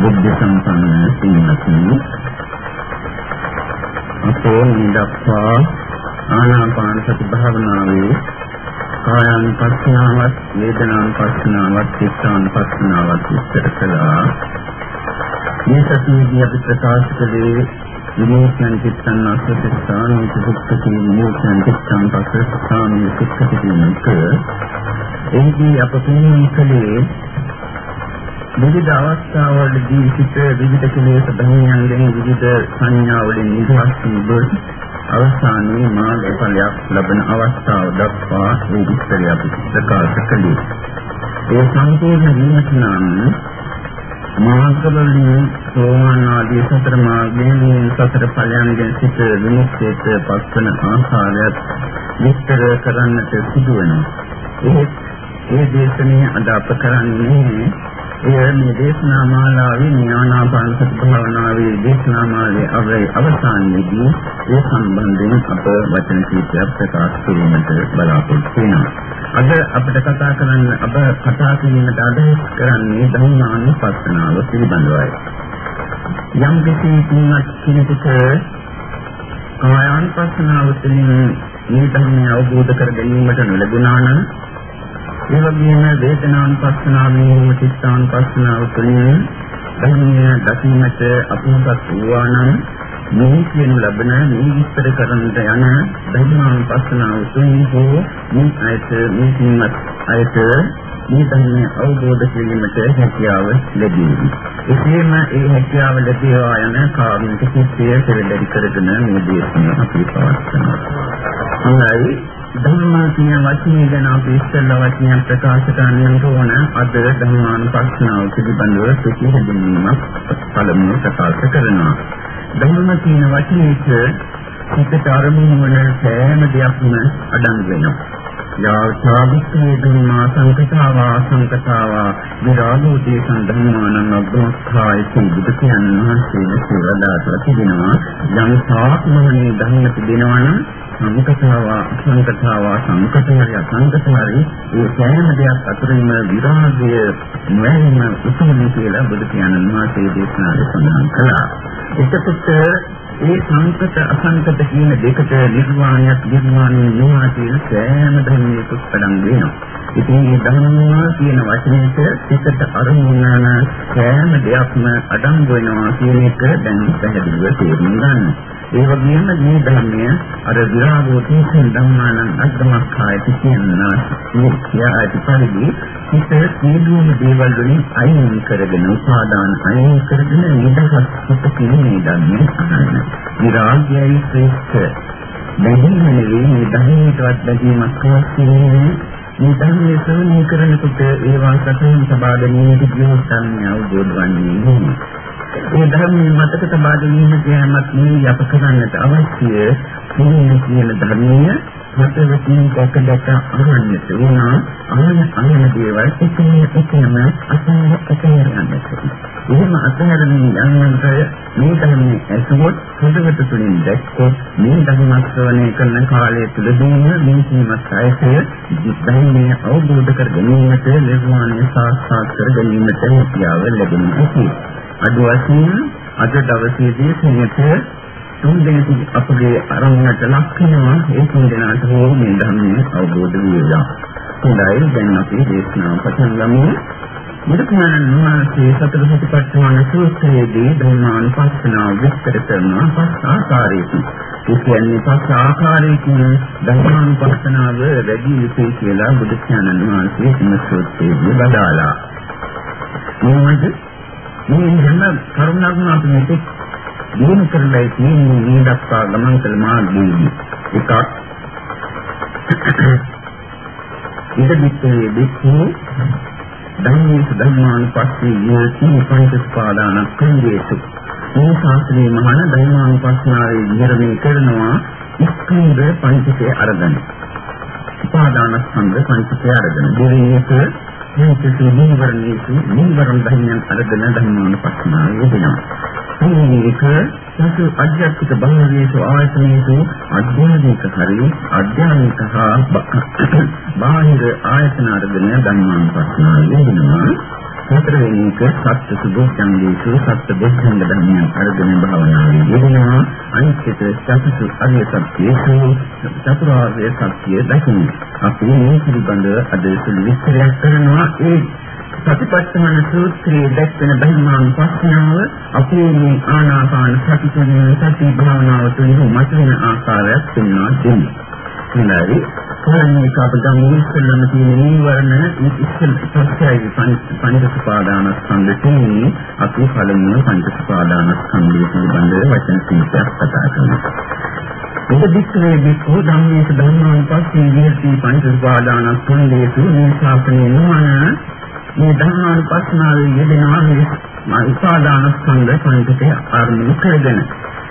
බුද්ධ සම්පන්න පින්වත්නි අපෝ නිදප්පා ආනාපාන සති භාවනාවේ කායानुපස්සනාවත් වේදනානුපස්සනාවත් චිත්තානුපස්සනාවත් විස්තර කළා මේ සතියේදී අපි ප්‍රකාශ කළේ විමෝචන චිත්තං අසුත්තාන චිත්තති විමෝචන චිත්තං පස්සස්ථාන චිත්තති කියනක එහිදී අප කලේ විවිධ අවස්ථාවලදී සිට විවිධ කෙලෙස් ධර්මයන්ගෙන් විවිධ සංඥා වලින් නිදහස් වූ අවසානයේ මාර්ගඵලයක් ලබන අවස්ථාව දක්වා මේ විස්තරය අපි ප්‍රකාශ කළේ. ඒ සම්පූර්ණ වීමට නම් මාර්ගවලින් සෝවාන් ආදී සතර මාර්ගයෙන් සතර ඵලයන්ගෙන් සිට විමුක්තියට පත්වන ආකාරයත් විස්තර කරන්නට සිදු වෙනවා. ඒ දේශනේ අද අප කරන්නේ එය මේ දේශනා මාලාවේ ඥානාපාන සති භාවනාවේ දේශනා මාලාවේ අවරේ අවසානයේදී ඒ සම්බන්ධයෙන් අප වචන කීපයක් ප්‍රකාශ කිරීමට බලාපොරොත්තු වෙනවා. අද අපිට කතා කරන්න අප කතා කිරීමට අදහස් කරන්නේ ධර්මානුපස්සනාව පිළිබඳවයි. යම් කිසි කෙනෙකුට කායානුපස්සනාව තුළින් මේ ධර්මය අවබෝධ කර ගැනීමට නොලැබුණා නම් ඒ වගේම වේදනානුපස්සනාවේ චිත්තානුපස්සනාව තුළින් ධර්මය දකින්නට අපහසුත් වූවා නම් මේ කියන ලබන මේ විස්තර කරන්නට යන ධර්මානුපස්සනාව තුළින් හෝ මේ අයට මේ කිමත් අයට මේ ධර්මය අවබෝධ කිරීමට හැකියාව ලැබෙනවා. එසේම ඒ හැකියාව ලැබේවා යන කාරණක සිත්ය පෙරදරි කරගෙන මේ දේශනාව අපි පවත්වනවා. හොඳයි ධර්මා කියන වචනේ ගැන අපි ඉස්සෙල්ලා වචනයක් ප්‍රකාශ කරන්න ඕන අද ධර්මානුපස්සනාව පිළිබඳව සිටි හැඳින්වීමක් පළමුව ප්‍රකාශ කරනවා. ධර්ම කියන වචනේට සිතට අරමුණු වන සෑම දෙයක්ම අඩංගු වෙනවා. යාචාදිත්තේ ධම්මා සංකතාවා සංකතාවා විරාගෝතේ සම්ධම්මානං අබ්බෝත්ථායති බුදු කියන්න වහන්සේ කියලා දාතලා තිබෙනවා යම් සාත්මහනේ ධර්ම තිබෙනවා නම් සංකතාවා සංකතාවා සංකතය සංකතරි ඒ සෑම දෙයක් අතරින්ම විරාගය නොවැළීම උතුම් කියලා බුදු පියාණන් වහන්සේ දේශනාවේ සඳහන් කළා. එතකොට ඒ සංකත අසංකත කියන දෙකට නිර්වාණයක් නිර්වාණය නුවා කියන සෑම ධර්මයක පදම් වෙනවා. ඉතින් මේ ධර්ම කියන වචනයට සිතට අරමුණ සෑම දෙයක්ම අඩංගු වෙනවා කියන එක දැන් පැහැදිලිව තේරුම් ගන්න. ඒ වගේම මේ ධර්මය අර විරාගෝ තේසෙන් ධම්මානං අද්දමක්ඛායති කියනවා මේ කියාටි පරිදි හිත සියලුම දේවල් වලින් අයින් කරගෙන උපාදාන අයින් කරගෙන නිදහස් සිත කියන්නේ ධර්මයේ අහන්න. විරාගයයි ශ්‍රේෂ්ඨ. බැඳීම නෙවෙයි මේ ධර්මයටවත් බැඳීමක් අවශ්‍යන්නේ මේ ධර්මයේ ශ්‍රවණය කරනකොට ඒවා සතෙන් සබා ගැනීමට කියන ධර්මය අවබෝධ වන්නේ නෙවෙයි. ඒ ධර්මයේ මතක තබා ගැනීම කියනමත් මේ අප කරන්නට අවශ්‍ය මේ කියන ධර්මයේ මතවතින් දැක දැක අහන්නට උනා අහන අහන දේවල් එකම එකම අතහැර අතහැර යන්නට. එහෙම අතහැරමින් යනකොට මේ ධර්මයේ ඇසුවොත් හොඳට තුලින් දැක්කොත් මේ ධර්ම ශ්‍රවණය කරන කාලය තුළදීම මේ සීමත් ආයතය ධර්මයේ අවබෝධ කර ගැනීමට නිර්වාණය සාක්ෂාත් කර ගැනීමට හැකියාව ලැබෙනවා. අද වශයෙන් අද දවසේදී සියයට තුන් දෙනෙකු අපගේ අරමුණට ලක් වෙනවා ඒ තුන් දෙනාට හෝ මේ ධර්මයේ අවබෝධ වේවා. හොඳයි දැන් අපි දේශනාව පටන් ගමු. බුදුපියාණන් වහන්සේ සතර සතිපට්ඨාන සූත්‍රයේදී ධර්මානුපස්සනාව විස්තර කරන පස් ආකාරයකින් ඒ කියන්නේ පස් ආකාරයකින් ධර්මානුපස්සනාව වැඩි යුතුයි කියලා බුදුපියාණන් වහන්සේ මේ සූත්‍රයේදී වදාළා. මොනවද මේ හැම කරුණක්ම අපි මෙතෙක් දිනු කරලා තියෙන්නේ මේ දක්වා ගමන් කළ මාර්ගයේදී එකක්. ඉද විත්තේ දෙකේ ධම්මේ ධම්මානුපස්සී යති පංචස්පාදාන ක්‍රියේසු. මේ ශාස්ත්‍රයේ මහාන ධර්මානුපස්සනාවේ විහරණය කරනවා ඉස්කන්ධ පංචකයේ අරගෙන. උපාදානස්කන්ධ පංචකයේ අරගෙන. දෙවෙනි එක මේකේ නීවරණයේ නීවරණ ධර්මයන් අරගෙන ධර්මානුපස්සනාව යෙදෙනවා. මේක සතු අධ්‍යාත්මික බාහිරයේ ආයතනයේ අධ්‍යාත්මික හරි අධ්‍යාත්මික හා බාහිර ආයතන අරගෙන ධර්මානුපස්සනාව යෙදෙනවා. හතරවෙනි එක සත්‍ය සුභෝධංගේසු සත්‍ය බුද්ධංග ධර්මයන් අරගෙන භාවනාවේ යෙදෙනවා අනිත් එක සත්‍ය අරිය සත්‍යේසු චතුරාර්ය සත්‍ය දකින්න අපි මේ පිළිබඳව අද සුළු විස්තරයක් කරනවා ඒ සතිපට්ඨාන සූත්‍රයේ දැක්වෙන බහිමානුපස්සනාව අපේ මේ ආනාපාන සති කියන සති භාවනාව තුළින් මතුවෙන ආකාරයක් පෙන්වා දෙන්නේ. හොඳයි. පළවෙනි කාපදම් ඉස්සෙල්ලම තියෙන නීවරණ ඉස්සෙල් පස්සයි පංචස්පාදානස්කන්ධ තියෙන්නේ අපි පළමුව පංචස්පාදානස්කන්ධය පිළිබඳව වචන කීපයක් කතා කරනවා. ඔබ දික්කේ බිකෝ ධම්මේස ධම්මානුපස්සී විහෙති පංචස්පාදානස්කන්ධේසු මේ ශාසනයේ නුවණ මේ ධම්මානුපස්සනාවේ යෙදෙනවා මේ උපාදානස්කන්ධ පංචකය ආරම්භ කරගෙන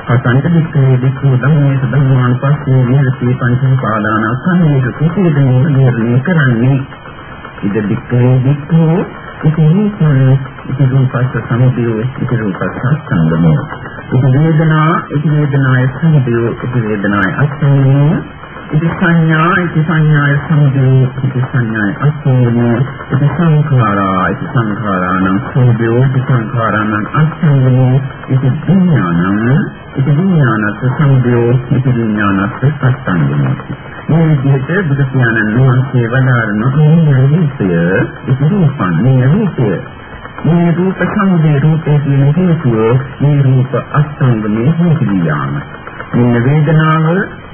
අසංක දික්කේ දික්කෝ ධම්මේස ධම්මානුපස්සී විහෙති පංචස්පාදානස්කන්ධේසු කිසිදෙන්නේ නිර්ණය කරන්නේ. ඉද දික්කේ දික්කෝ ඉතින් ඉතින් රූපස්ස සමුදය ඉතින් රූපස්ස සංගමෝ ඉතින් වේදනා ඉතින් වේදනාය සමුදය ඉතින් වේදනාය අස්මිනෝ ඉති සංඥා ඉති සංඥාය සමුදය ඉති සංඥාය අස්මිනෝ ඉති සංඛාරා ඉති සංඛාරාණං සමුදය ඉති සංඛාරාණං අස්මිනෝ ඉති විඥානං ඉති විඥානස්ස සමුදය ඉති විඥානස්ස පස්සංගමෝ මේ විදිහට බුදු පියාණන් වහන්සේ වදාරන මේ විදිහය ඉති රූපං මේ විදිහය මේ රූප සංදේ රූපේ කියන හේතුව මේ රූප අස්තංගමේ හේතුවියාම මේ වේදනාව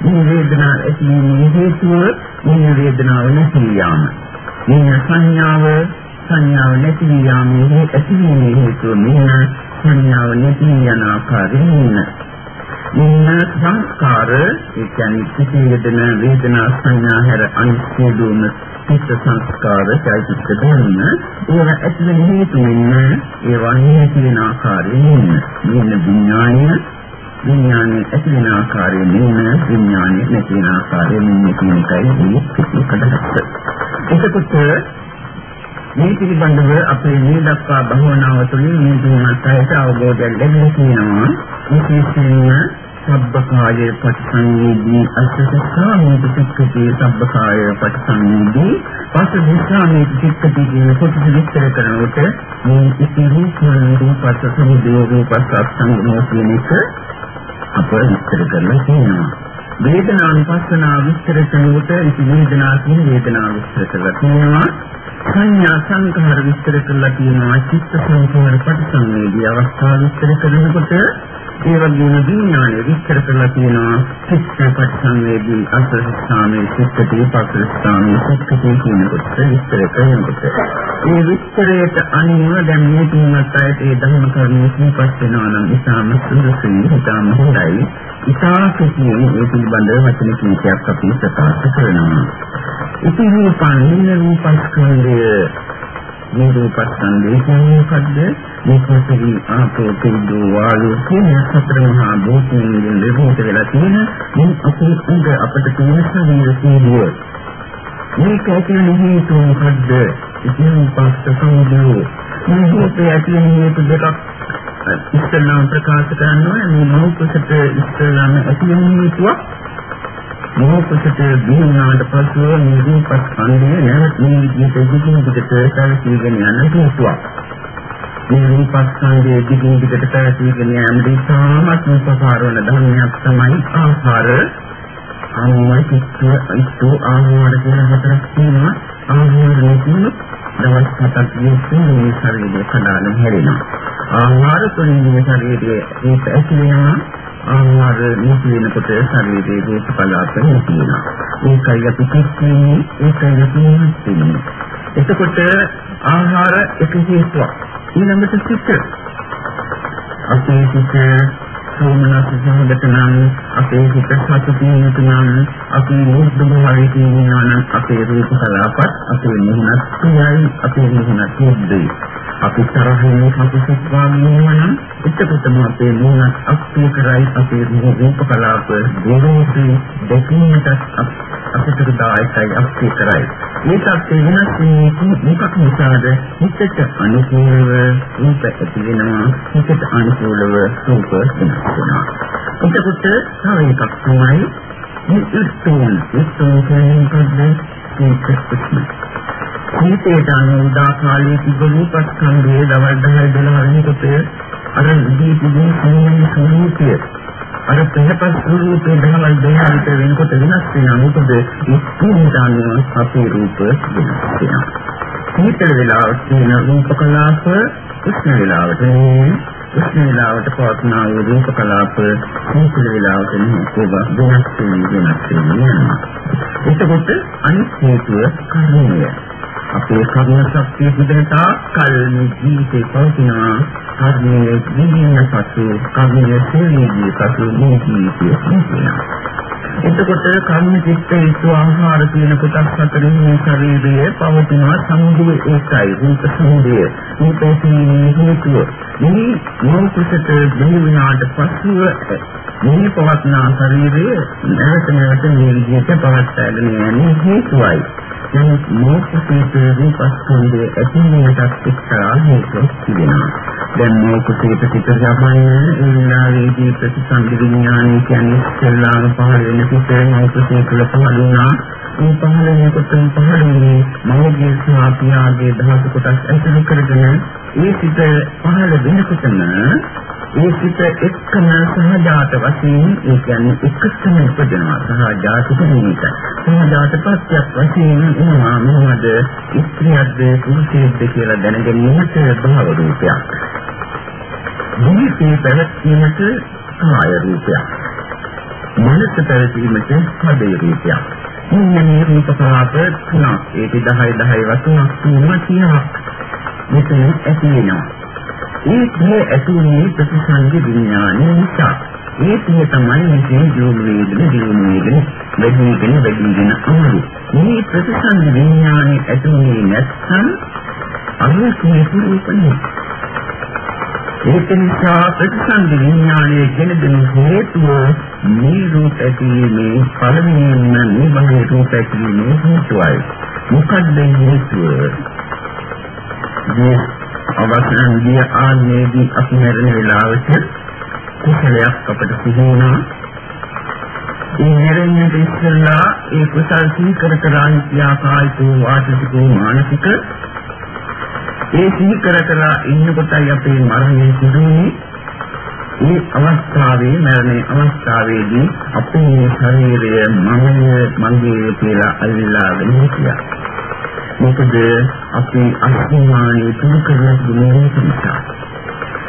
මේ වේදනාව ඇතිවීමේ හේතුව මේ වේදනාව නැතිවියාම මේ සංඥාව සංඥාව නැතිවියාමේ ඇතිවීමේ හේතුව මේ සංඥාව නැති යන ආකාරයෙන් ඉන්න සංස්කාර ඒ කියන්නේ කිසි වේදන වේදනා සංඥා හැර අනිත්‍යදුම චිත්ත සංස්කාර චෛතසික ධර්ම ඒවා ඇතුළේ හේතු වෙන ඒවා හේතු වෙන ආකාරයෙන් ඉන්න මෙන්න විඥානය විඥානයේ ඇති වෙන ආකාරයෙන් ඉන්න විඥානයේ නැති වෙන ආකාරයෙන් ඉන්න කියන එකයි මේ පිළිකඩහත් එතකොට මේ පිළිබඳව අපේ මේ දක්වා භවනාව තුළින් මේ දුන්නත් අවබෝධයක් ලැබෙනවා කියනවා විශේෂයෙන්ම සබ්බකාය පටිසංවේදී අස්සසාමී පිටකේ සබ්බකාය පටිසංවේදී පස්සදිස්සාමී පිටකේ කියන කොටස විස්තර කරනකොට මේ ඉති රූපන රූපස්ස සමුදය රූපස්ස සංගමෝ කියන එක අප විස්තර කරලා තියෙනවා. වේදනානුපස්සනා විස්තර කරනකොට ඉති වේදනා කියන වේදනාව විස්තර කරලා තියෙනවා. සංඥා සංඛාර විස්තර කරලා තියෙනවා. චිත්ත සංඛාර පටිසංවේදී අවස්ථා විස්තර කරනකොට ඒ වගේම විඥානය විස්තර කරලා තියෙනවා. චිත්තපත් සංවේදී අසස්ථානයේ චිත්තේ පස්සස්ථානයේ චිත්තේ කියන කොට විස්තර කරනකොට. ඒ විස්තරයට අනුව දැන් මේ තුන්වත් අයට ඒ ධර්ම කරුණු සිහිපත් වෙනවා නම් ඉතාම සුදුසුයි ඉතාම හොඳයි. ඉතා කිසියම් ඒ පිළිබඳව වචන කීපයක් අපි ප්‍රකාශ කරනවා. ඉතින් මේ පන්නේ රූපස්කන්ධය මේ රූපස්කන්ධය කියන්නේ මොකද්ද? මේ පොතේ ආපෝ තේජෝ වායෝ කියන සතර මහා භූතයන්ගෙන් නිර්මිත වෙලා තියෙන මේ අපේ උඟ අපට තියෙන ශරීර සීලිය. මේක ඇතුළේ හේතු මොකද්ද? ඉතින් පස්ස සමුදය. මේ හේතු ඇතුළේ හේතු දෙකක් ඉස්සෙල්ලාම ප්‍රකාශ කරනවා මේ මෞකසට ඉස්සෙල්ලාම ඇතුළේ හේතුවක් මොහොතකට දිනුනාට පසුව නිරූපස්කන්ධය නැවත මේ විදිහට දිගින් දිගට සැලසීගෙන යන හේතුවක්. මේ රූපස්කන්ධයේ දිගින් දිගට සැලසීගෙන යාමදී සාමත් උපකාර වන ධර්මයක් තමයි ආහාර. ආහාර කිච්ච ඉස්තු ආහාර කියන හතරක් තියෙනවා. ආහාර නෙකින දවස් හතක් ගියොත් මේ ශරීරය කඩාගෙන හැරෙනවා. ආහාර තුළින් මේ ශරීරයේ ඒ පැති වෙනවා ආහාර නිසි වෙනකොට ශරීරයේ රූප කලාප නැතිනවා. ඒකයි අපි කිච්චින්නේ ඒකයි අපි නිසින්නේ. එතකොට ආහාර එක හේතුවක්. ඊළඟට සිත් අපේ සිත් සෝමනස් සහගත නම් අපේ සිත සතුටින් යුතුනම් අපි මුහුදු භාවයේ තියෙනවා නම් අපේ රූප කලාපත් අපේ මුහුණත් ප්‍රියයි අපේ මුහුණත් යුද්ධයි. අපි තරහින් කපුසක් වාගේ නම් එතකොටම අපේ මුහුණත් අපේ කරයි අපේ රූප කලාප ගොරෝසු දෙකීමට අපිට දායකයි අපේ කරයි මේ සත්‍ය වෙනස් වෙන්නේ මොකක් නිසාද හිතට අනුකූලව රූප ඇති වෙනවා හිතට අනුකූලව රූප වෙනස් වෙනවා එතකොට තව එකක් තමයි මේ ඉස්තෝන් ඉස්තෝන් කියන්නේ මොකද්ද මේ සීතේට අනුදා කාලයේ තිබුණු පස්කන්ධයේ දවල් 10 12 වෙනකොට අර දීපුදී සම්මන් සම්මුතිය අර පෙරපස් රූපේ දහවල් දෙහාට වෙනකොට වෙනස් වෙනවා මොකද? ඒ සීතාන්නේ අපේ රූප වෙනස් වෙනවා. සීතල වෙලාවට තියෙන රූප කලාප උෂ්ණ වෙලාවට උෂ්ණ වෙලාවට පවත්නා වූ රූප කලාප සීතල වෙලාවට නෙවෙයි. වෙනස් වෙනවා වෙනස් වෙනවා එතකොට අනිත් හේතුව කර්මය. අපේ කර්ම ශක්තිය තිබෙන තාක් කල් මේ ජීවිතේ පවතිනවා කර්මයේ ජීවිතය පසු කර්මයේ සේවීදී පසු මේ ජීවිතය සිටිනවා එතකොට කර්ම චිත්ත විසු ආහාර කියන කොටස් හතරින් මේ ශරීරයේ පවතින සමුදය ඒකයි රූප සමුදය රූපේසීනේ හේතුව. මේ මොහොතට දෙවිනාට පසුව මේ පවත්නා ශරීරයේ නැවත නැවත මේ විදිහට පවත්වාගෙන යන්නේ හේතුවයි. නමුත් මොහොතේ රූපස්කන්ධයේ ඇතිවීමටත් එක්තරා හේතුවක් තිබෙනවා. දැන් මොහොතේ පිටිපිට යමන්නේ ඒ විනාඩියේදී ප්‍රතිසන්දි විඥානය කියන්නේ ඉස්සෙල්ලාම පහළ වෙන පිටේ මොහොතේ තුළ පහළ වුණා. මේ පහළ වෙනකොට පහළ වෙන්නේ මෞර්ය සාපියාගේ දහස කොටස් ඇතුළු කරගෙන ඒ පිට පහළ වෙනකොටම ඒ සිත එක්කම සහජාත වශයෙන් ඒ කියන්නේ එකතන ඉපදෙනවා සහජාත කෙනෙක්. සහජාත ප්‍රත්‍යක් වශයෙන් එනවා මොනවද? ස්ත්‍රියක්ද පුරුෂයෙක්ද කියලා දැනගැනීමට භව රූපයක්. ජීවිතේ පැවැත්වීමට කාය රූපයක්. මනස පැවැත්වීමට හදේ රූපයක්. මෙන්න මේ රූප කලාප තුනක්. ඒක 10 10 වතුනක් තුනක් තියෙනවා. මෙතන ඇති වෙනවා. ඒ තේ ඇතුලේ ප්‍රතිසංග විඥානය නිසා. ඒ තේ තමයි මේ ජීවන වේදන ජීවන වේදන වැඩිගෙන වැඩිගෙන අමරු මේ ප්‍රතිසංග විඥානය ඇතුලේ නැත්නම් අනුකූල රූපනේ ඒක නිසා ප්‍රතිසංග විඥානයේ ගෙනදෙන හේතුව මේ රූප ඇතිවීමේ පළමුවෙන්ම නිබඳ රූප ඇතිවීමේ හේතුවයි. මොකක්ද හේතුව? මේ අවසන් ගිය ආන්නේදී අපි මරණ වෙලාවට කුසලයක් අපට සිහි වුණා. ඒ මරණය ඉස්සෙල්ලා ඒ කුසල් සිහි කර කර හිටියා කායික වාචික මානසික ඒ සිහි කර කර ඉන්නකොටයි අපේ මරණය සිදුවේ. මේ අවස්ථාවේ මරණයේ අවස්ථාවේදී අපේ ශරීරය මමය මගේ කියලා අල්ලාගෙන හිටියා. මොකද අපි අස්මානයේ තුන කරන දුන්නේ නිසා.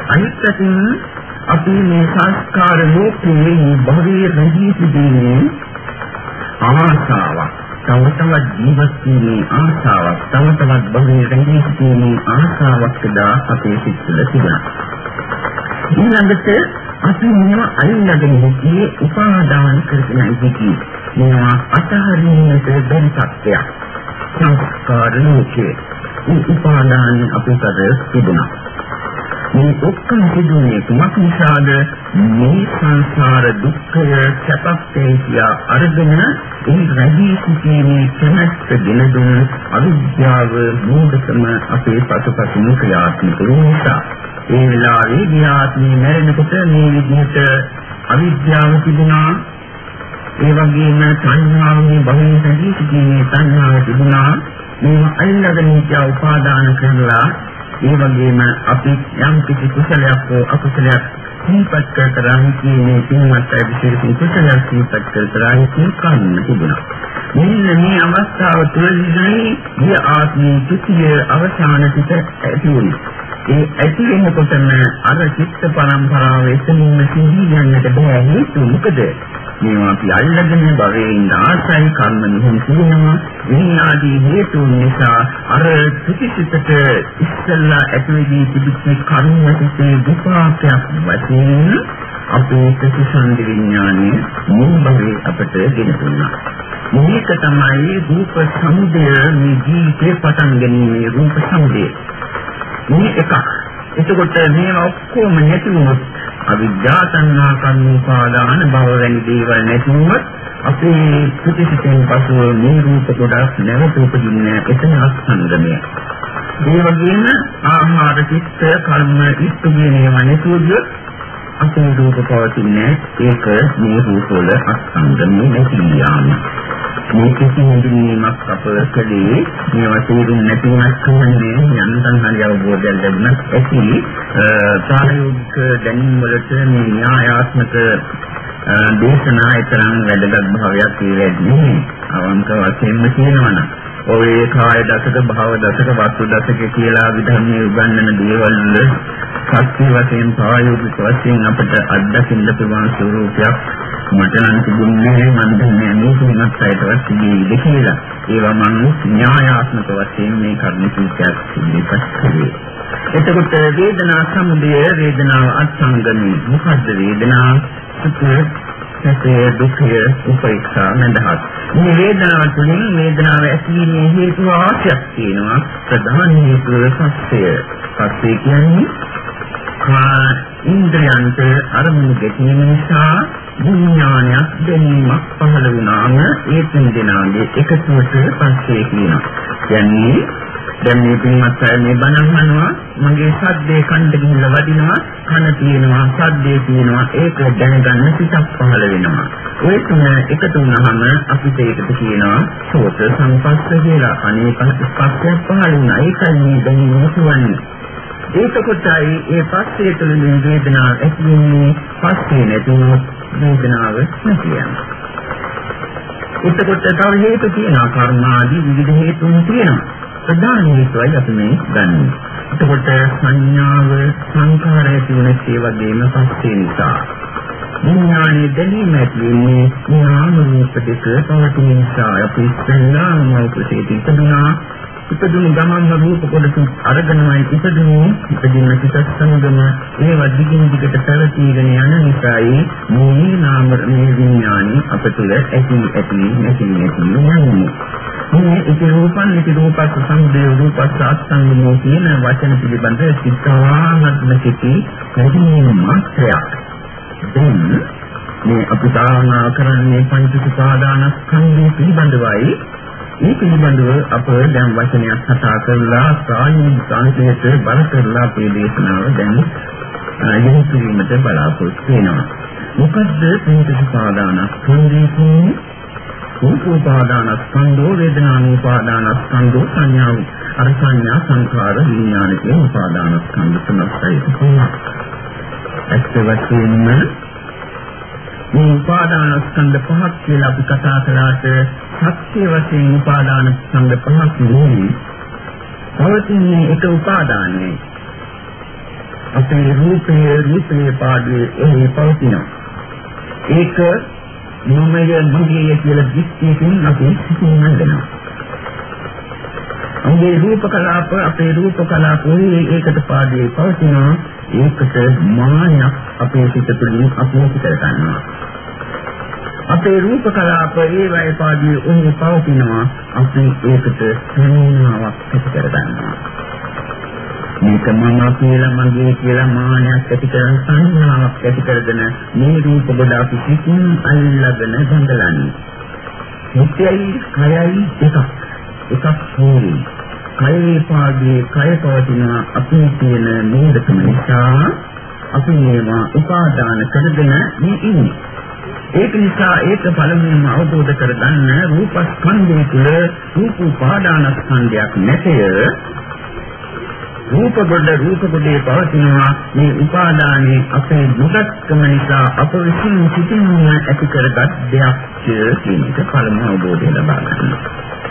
අනිත් පැතින් අපි මේ සංස්කාර ලෝකයේ භවයේ රැඳී සිටින්නේ ආශාවක්. තව තවත් ජීවත් වීමේ ආශාවක්, තව තවත් භවයේ රැඳී සිටීමේ ආශාවක් දා අපේ සිත් තුළ තිබෙනවා. ඊළඟට අපි මේවා අයින්නගෙන හිටියේ උපාදාන කරගෙන ඉති. මේවා අතහරින්නට බැරි සත්‍යයක්. සංස්කාර ලෝකයේ මේ උපාදාන අපිට තිබුණා. මේ ඔක්කොම සිදුවේ කුමක් නිසාද? මේ සංසාර දුක්ඛය සැපස්තේ කියා අරගෙන ඒ රැඳී සිටීමේ කැමැත්ත ගෙන දුන් අවිද්‍යාව මූලිකම අපේ පසුපසින් ක්‍රියාත්මක නිසා ඒ වෙලාවේ ගියාත්මේ මැරෙනකොට මේ විදිහට අවිද්‍යාව තිබුණා ඒ වගේම සංඥාවේ බහින් සැදී සිටීමේ සංඥාව තිබුණා. මේව අල්ලගෙන හිටියා උපාදාන කරලා ඒ වගේම අපි යම් කිසි කුසලයක් හෝ අකුසලයක් සිහිපත් කර කර හිතීමේ පින්වත් අය විශේෂයෙන් කුසලයක් සිහිපත් කර කර හිතීම කන්න තිබුණා. මෙන්න මේ අවස්ථාව තුළදී මේ ආත්මී කිසිය අවසාන පිට ඇති වුණේ. ඒ ඇති වෙනකොටම අර චිත්ත පරම්පරාව එතනින්ම සිහි යන්නට බෑ. හේතුව මොකද? මේවා අපි අල්ලගෙන භවයේ ඉන්න ආසයි කර්ම නිහන් කියනවා මේ ආදී හේතු නිසා අර පිටිසිතට ඉස්සල්ලා ඇතුළේ තිබිච්ච කර්ම සිතේ විපාකයක් වශයෙන් අපේ ප්‍රතිසන්දි විඥානය මුල් භවයේ අපට ගෙන දුන්නා. මේක තමයි රූප සමුදය මේ ජීවිතේ පටන් ගැනීමේ රූප සමුදය. මේ එකක් එතකොට මේවා ඔක්කොම නැති වුණොත් අවිද්‍යා සංඥා කම්මපාදාන භව වැනි දේවල් නැති වුණොත් අපේ ප්‍රතිසිතෙන් පසුව මේ රූප කොටස් නැවත උපදින්නේ එතන අස්තංගමය. ඒ වගේම ආහාර චිත්ත කර්ම ඉස්තු කියනේව නැතුවද අපේ රූප පවතින්නේ ඒක මේ රූප වල අස්තංගමය නැති යාම. මේ කිසි නිදිනීමක් අප කලේ මේවා තේරුම් නැතිවක් කියන්නේ යන්තම් හරි අවබෝධයක් ලැබුණත් ඇති ප්‍රායෝගික දැනීම් වලට මේ න්‍යායාත්මක දේශනා ඊතරම් වැදගත් භාවයක් තියෙන්නේ අවංක වශයෙන්ම කියනවනම්. ඔය කාය දසක භව දසක වස්තු දසක කියලා විධර්මයේ උගන්වන දේවල් වල සත්‍ය වශයෙන් ප්‍රායෝගික වශයෙන් අපිට අත්දකින්න පුළුවන් ස්වරූපයක් මට නම් තිබුණේ මම දන්නේ මේ තුනක් සයිටවත් තිබෙයිද කියලා. ඒවා මම න්‍යායාත්මක වශයෙන් මේ කර්ම සූත්‍රයක් ඉදිරිපත් කළේ. එතකොට වේදනා සමුදය වේදනාව අත්සංගමී මොකද්ද වේදනාව? සුඛය දුක්ඛය උපේක්ෂා නැදහත් මේ වේදනාව තුළින් වේදනාව ඇතිවීමේ හේතු ආශයක් තියෙනවා. ප්‍රධාන හේතුව සත්‍යය. සත්‍යය කියන්නේ කා ඉන්ද්‍රයන්ට අරමුණු ගැටීම නිසා විඥානයක් දැනීමක් පහළ වුණාම ඒ තුන් දෙනාගේ එකතුවට පස්සේ කියනවා. කියන්නේ දැන් මේ පින්වත් අය මේ බණ අහනවා මගේ සද්දේ කණ්ඩ ගිහිල්ලා වදිනවා කන තියෙනවා සද්දේ තියෙනවා ඒක දැනගන්න සිතක් පහළ වෙනවා. ඔය තුන එකතු වුණාම අපිට ඒකට කියනවා සෝත සංපස්ස කියලා. අනේක ස්පර්ශයක් පහළ වෙනවා ඒකයි මේ දැනීම කියන්නේ. ඒක කොටයි ඒ පස්සේ තුළින් වේදනාව ඇති වෙන්නේ. පස්සේ නැතුනොත් වේදනාව නැති යනවා එතකොට තව හේතු තියෙනවා. කර්ම ආදී විවිධ හේතුන් තියෙනවා. ප්‍රධාන හේතුවයි අපි මේ ගන්න. එතකොට සංඥාව සංඛාරය කියන ඒ වගේම පස්සේ නිසා. විඥානයේ දැනීම ඇතිවෙන්නේ නාම රූප දෙක පවතින නිසා. අපි ඉස්සෙල්ලාම මොකද තිබුණා ඉපදුණු ගමන් රූප කොටස අරගෙනමයි ඉපදුණු ඉපදින්න සිතත් සංගම ඒ වදිකින් දිගට පැවතීගෙන යන නිසායි මේ නාම මේ විඥානි අප තුළ ඇති ඇති නැති නැති යන්නේ මේ ඉති රූපං ඉති රූපස්ස සමුදය රූපස්ස අත්සංගමෝ කියන වචන පිළිබඳ සිතාත්ම සිටි කදිනේ මාත්‍රයක්. දැන් මේ අපි සාහනා කරන්නේ පංච උපාදානස්කන්ධය පිළිබඳවයි. මේ පිළිබඳව අප දැන් වචනයක් කතා කරලා ප්‍රායෝගික සංකේත බල කරලා අපේ දේශනාව දැන් යොමු කිරීමට බලාපොරොත්තු වෙනවා. මොකද්ද පංච උපාදානස්කන්ධය කියන්නේ? රූපෝපාදානස්කන්ධෝ වේදනානුපාදානස්කන්ධෝ සංඥා අර සංඥා සංකාර විඥාන කියන උපාදානස්කන්ධ තුනයි තියෙනවා. ඇත්ත වශයෙන්ම මේ උපාදානස්කන්ධ පහක් කියලා අපි කතා කළාට සත්‍ය වශයෙන් උපාදානස්කන්ධ පහක් නෙවෙයි. පවතින්නේ එක උපාදානයයි. අපේ රූපයේ රූපයේ පාඩුවේ එහි පවතිනවා. ඒක මමය මගේ කියලා දික්කයෙන් අපි සිතින් හදනවා. අපේ රූප කලාප අපේ රූප කලාපෝයි ඒකට පාදේ පවතිනවා ඒකට මානයක් අපේ සිත තුළින් අපි හිත ගන්නවා. අපේ රූප කලාප ඒ වගේ පාදේ උන් පවතිනවා අපි ඒකට සංඥාවක් ඇති කර ගන්නවා. මේක මම කියලා මගේ කියලා මානයක් ඇති කරන සංඥාවක් ඇති කරගෙන මේ රූප කොට අපි කිසිම අල්ලගෙන බඳලන්නේ. මුත්‍යයි කයයි එකක්. එකක් හොරි. කයේ පාදයේ කය පවතින අපි කියන නේදකම නිසා අපි මේවා උපාදාන කරගෙන මේ ඉන්නේ. ඒක නිසා ඒක පළමුවෙන්ම අවබෝධ කරගන්න රූපස්කන්ධය තුළ රූප උපාදානස්කන්ධයක් නැතේ රූප කොට රූප කොටේ පවතිනවා මේ උපාදානයේ අපේ මුදක්කම නිසා අප විසින් සිටින්න ඇති කරගත් දෙයක් කියන එක පළමුව අවබෝධය ලබා ගන්නවා.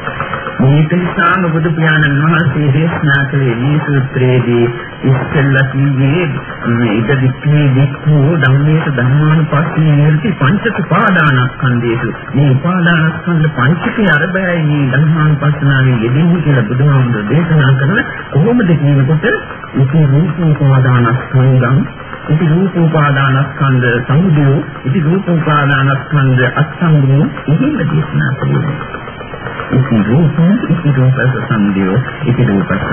මේක නිසාම බුදු පියාණන් වහන්සේ දේශනා කළේ මේ සූත්‍රයේදී ඉස්සෙල්ලා කිව්වේ ඉද දික්ඛේ දික්ඛු ධම්මේස ධම්මානුපස්සී නිර්ති පංචක උපාදානස්කන්ධේසු. මේ උපාදානස්කන්ධ පංචකේ අරබයයි මේ ධම්මානුපස්සනාවේ යෙදෙන්නේ කියලා බුදුහාමුදුරේ දේශනා කරන කොහොමද කියනකොට ඉති රූප උපාදානස්කන්ධම් ඉති රූප උපාදානස්කන්ධ සමුදය ඉති රූප උපාදානස්කන්ධ අත්සංගම එහෙම දේශනා කළේ ඉති රූපං ඉති රූපස සංදියෝ ඉති රූපස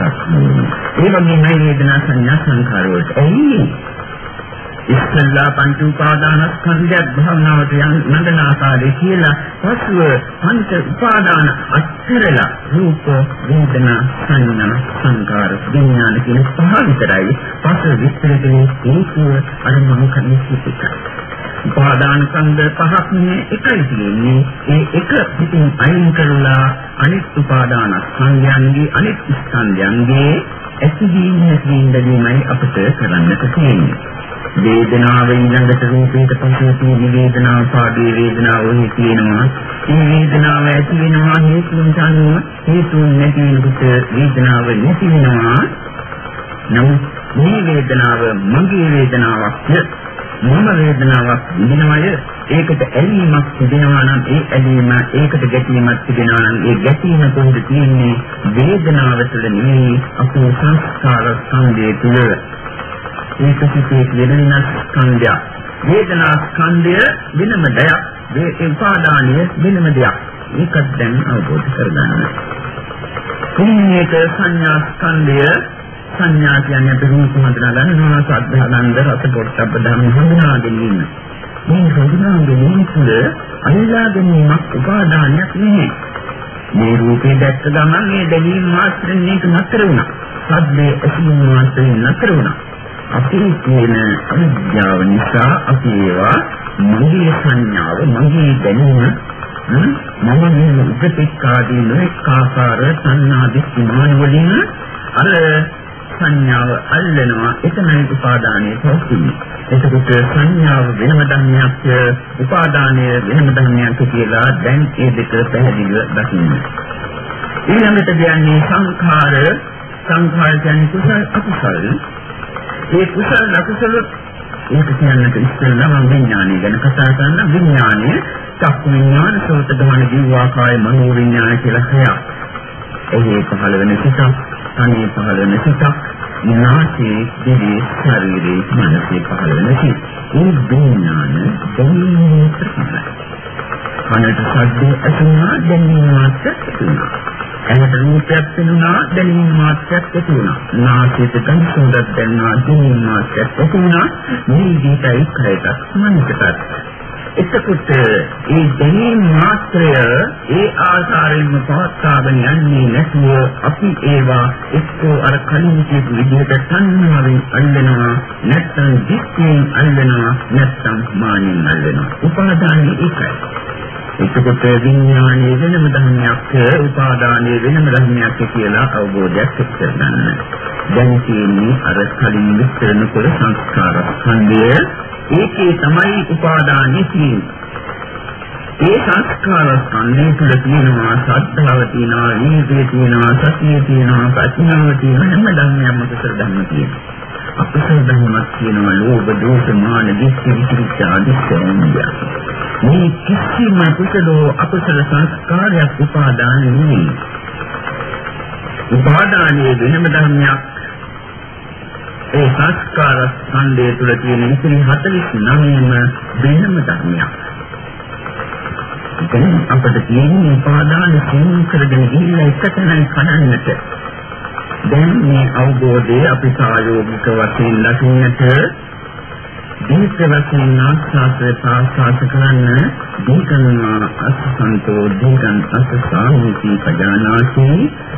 ඒ වගේම වේදනා සංඥා සංඛාරවල එයි ඉස්සල්ලා පංච උපාදානස්කන්ධයක් භවනාවට යන ආකාරය කියලා පසුව පංච උපාදාන අච්චරලා රූප වේදනා සංඥා සංකාර විඥාන කියන පහ විතරයි පසු විස්තර දෙන්නේ ඒකව අර මම කන්නේ සිටිකා උපාදාන ස්කන්ධ පහක් නේ එකයි තියෙන්නේ. ඒ එක පිටින් අයින් කරලා අනිත් උපාදාන ස්කන්ධයන්ගේ අනිත් ස්කන්ධයන්ගේ ඇතිවීම නැතිවීම බැලීමයි අපිට කරන්නට තියෙන්නේ. වේදනාව ඊළඟට රූපයකට පස්සේ තියෙන වේදනාව පාඩේ වේදනාව ඔහි තියෙනවා. මේ වේදනාව ඇති වෙනවා හේතුන් අනුව හේතුන් නැති වෙනකොට වේදනාව නැති වෙනවා. නමුත් මේ වේදනාව මගේ වේදනාවක් මම වේදනාවක් විඳිනවය ඒකට ඇලීමක් තිබෙනවා නම් ඒ ඇලීම ඒකට ගැටීමක් තිබෙනවා නම් ඒ ගැටීම කොහොමද තියෙන්නේ වේදනාව තුළ නෙවෙයි අපේ සංස්කාර ස්කන්ධය තුළ. ඒක සිටේ වෙන ස්කන්ධය වේදනා ස්කන්ධය වෙනම දෙයක්. මේ උපාදානය වෙනම දෙයක්. ඒකත් දැන් අවබෝධ කරගන්න. කුණ්‍යක සංඥා ස්කන්ධය සංඥා කියන්නේ අපි රූප හඳුනා ගන්නවා සද්ධානන්ද රස පොට්ටබ්බ ධම්ම හඳුනා ගැනීම. මේ හඳුනා ගැනීම තුළ අනිලා ගැනීමක් උපාදානයක් නෙමෙයි. මේ රූපේ දැක්ක ගමන් මේ දැනීම මාත්‍රෙන් මේක නතර වුණා. සද්දේ ඇසීම මාත්‍රෙන් නතර වුණා. අපි කියන අවිද්‍යාව නිසා අපි ඒවා මගේ සංඥාව මගේ දැනීම මම මේ උපතික්කාදී නොඑක ආකාර සංනාදිස් මාන වලින් අර සංඥාව අල්ලනවා එතනයි උපාදානයේ පවතින්නේ. එතකොට සංඥාව වෙනම ධර්මයක් උපාදානය වෙනම ධර්මයක් කියලා දැන් මේ දෙක පැහැදිලිව දකින්න. ඊළඟට කියන්නේ සංඛාර සංඛාර කියන්නේ කුසල අකුසල. මේ කුසල අකුසල ඒක කියන්නට ඉස්සෙල්ලා මම විඥානය ගැන කතා කරන විඥානය චක්කු විඥාන, සෝත ධාන, ජීවා කාය, මනෝ විඥාන කියලා හයක්. එහි පහළ වෙන සිතක් කනේ පහළ වෙන සිතක් නාසයේ දිවේ ශරීරයේ මනසේ පහළ වෙන සිත්. ඒ විඥාන දැනීමේ ප්‍රතිඵලයි. කනට ශබ්දය ඇසුණා දැනීම මාත්‍රයක් ඇතිවෙනවා. ඇහැට රූපයක් පෙනුණා දැනීම මාත්‍රයක් ඇති වුණා. නාසයට ගඳ සුවඳක් දැනෙනවා දැනීම මාත්‍රයක් ඇති වුණා. මේ විදිහටයි කයටත් මනසටත් එතකොට ඒ දැනීම මාත්‍රය ඒ ආකාරයෙන්ම පවත්වාගෙන යන්නේ නැතුව අපි ඒවා එක්කෝ අර කලින් කියපු විදිහට සංඥාවෙන් අල්ලනවා නැත්නම් දික්කෙන් අල්ලනවා නැත්නම් මානෙන් අල්ලනවා. උපාදානයේ ඒකයි. එතකොට විඥානයේ වෙනම ධර්මයක් උපාදානයේ වෙනම ධර්මයක් කියලා අවබෝධයක් එක්ක ගන්න. දැන් තියෙන්නේ අර කලින් විස්තර කළ සංස්කාර ස්කන්ධය ඒකේ තමයි උපාදානෙ තියෙන්නේ. ඒ සංස්කාර ස්කන්ධය තුළ තියෙනවා සද්ධාව තියෙනවා වීර්යය තියෙනවා සතිය තියෙනවා ප්‍රඥාව තියෙනවා හැම ධර්මයක්ම කුසල ධර්ම තියෙනවා අකුසල ධර්මයක් තියෙනවා ලෝභ දෝෂ මාන දිස්ත්‍ය විචිකිච්ඡ ආදී සෝමිය මේ කිසිම කුසලෝ අකුසල සංස්කාරයක් උපාදාන නෙවෙයි උපාදානයේ වෙනම ධර්මයක් ඒ සංස්කාර ස්කන්ධය තුළ තියෙන ඉතිරි 49ම වෙනම ධර්මයක්. දැන් අපිට තියෙන උපාදාන සිං කරගෙන ඉන්න එකතැනයි කඩන්නට. දැන් මේ අවබෝධය අපි සායෝගික වශයෙන් දකින්නට දීර්ඝ වශයෙන් ආස්වාද ප්‍රාසාස කරන්න දීගන්නා අසසන්තෝ දීගන් අසසාමිති පජානාති.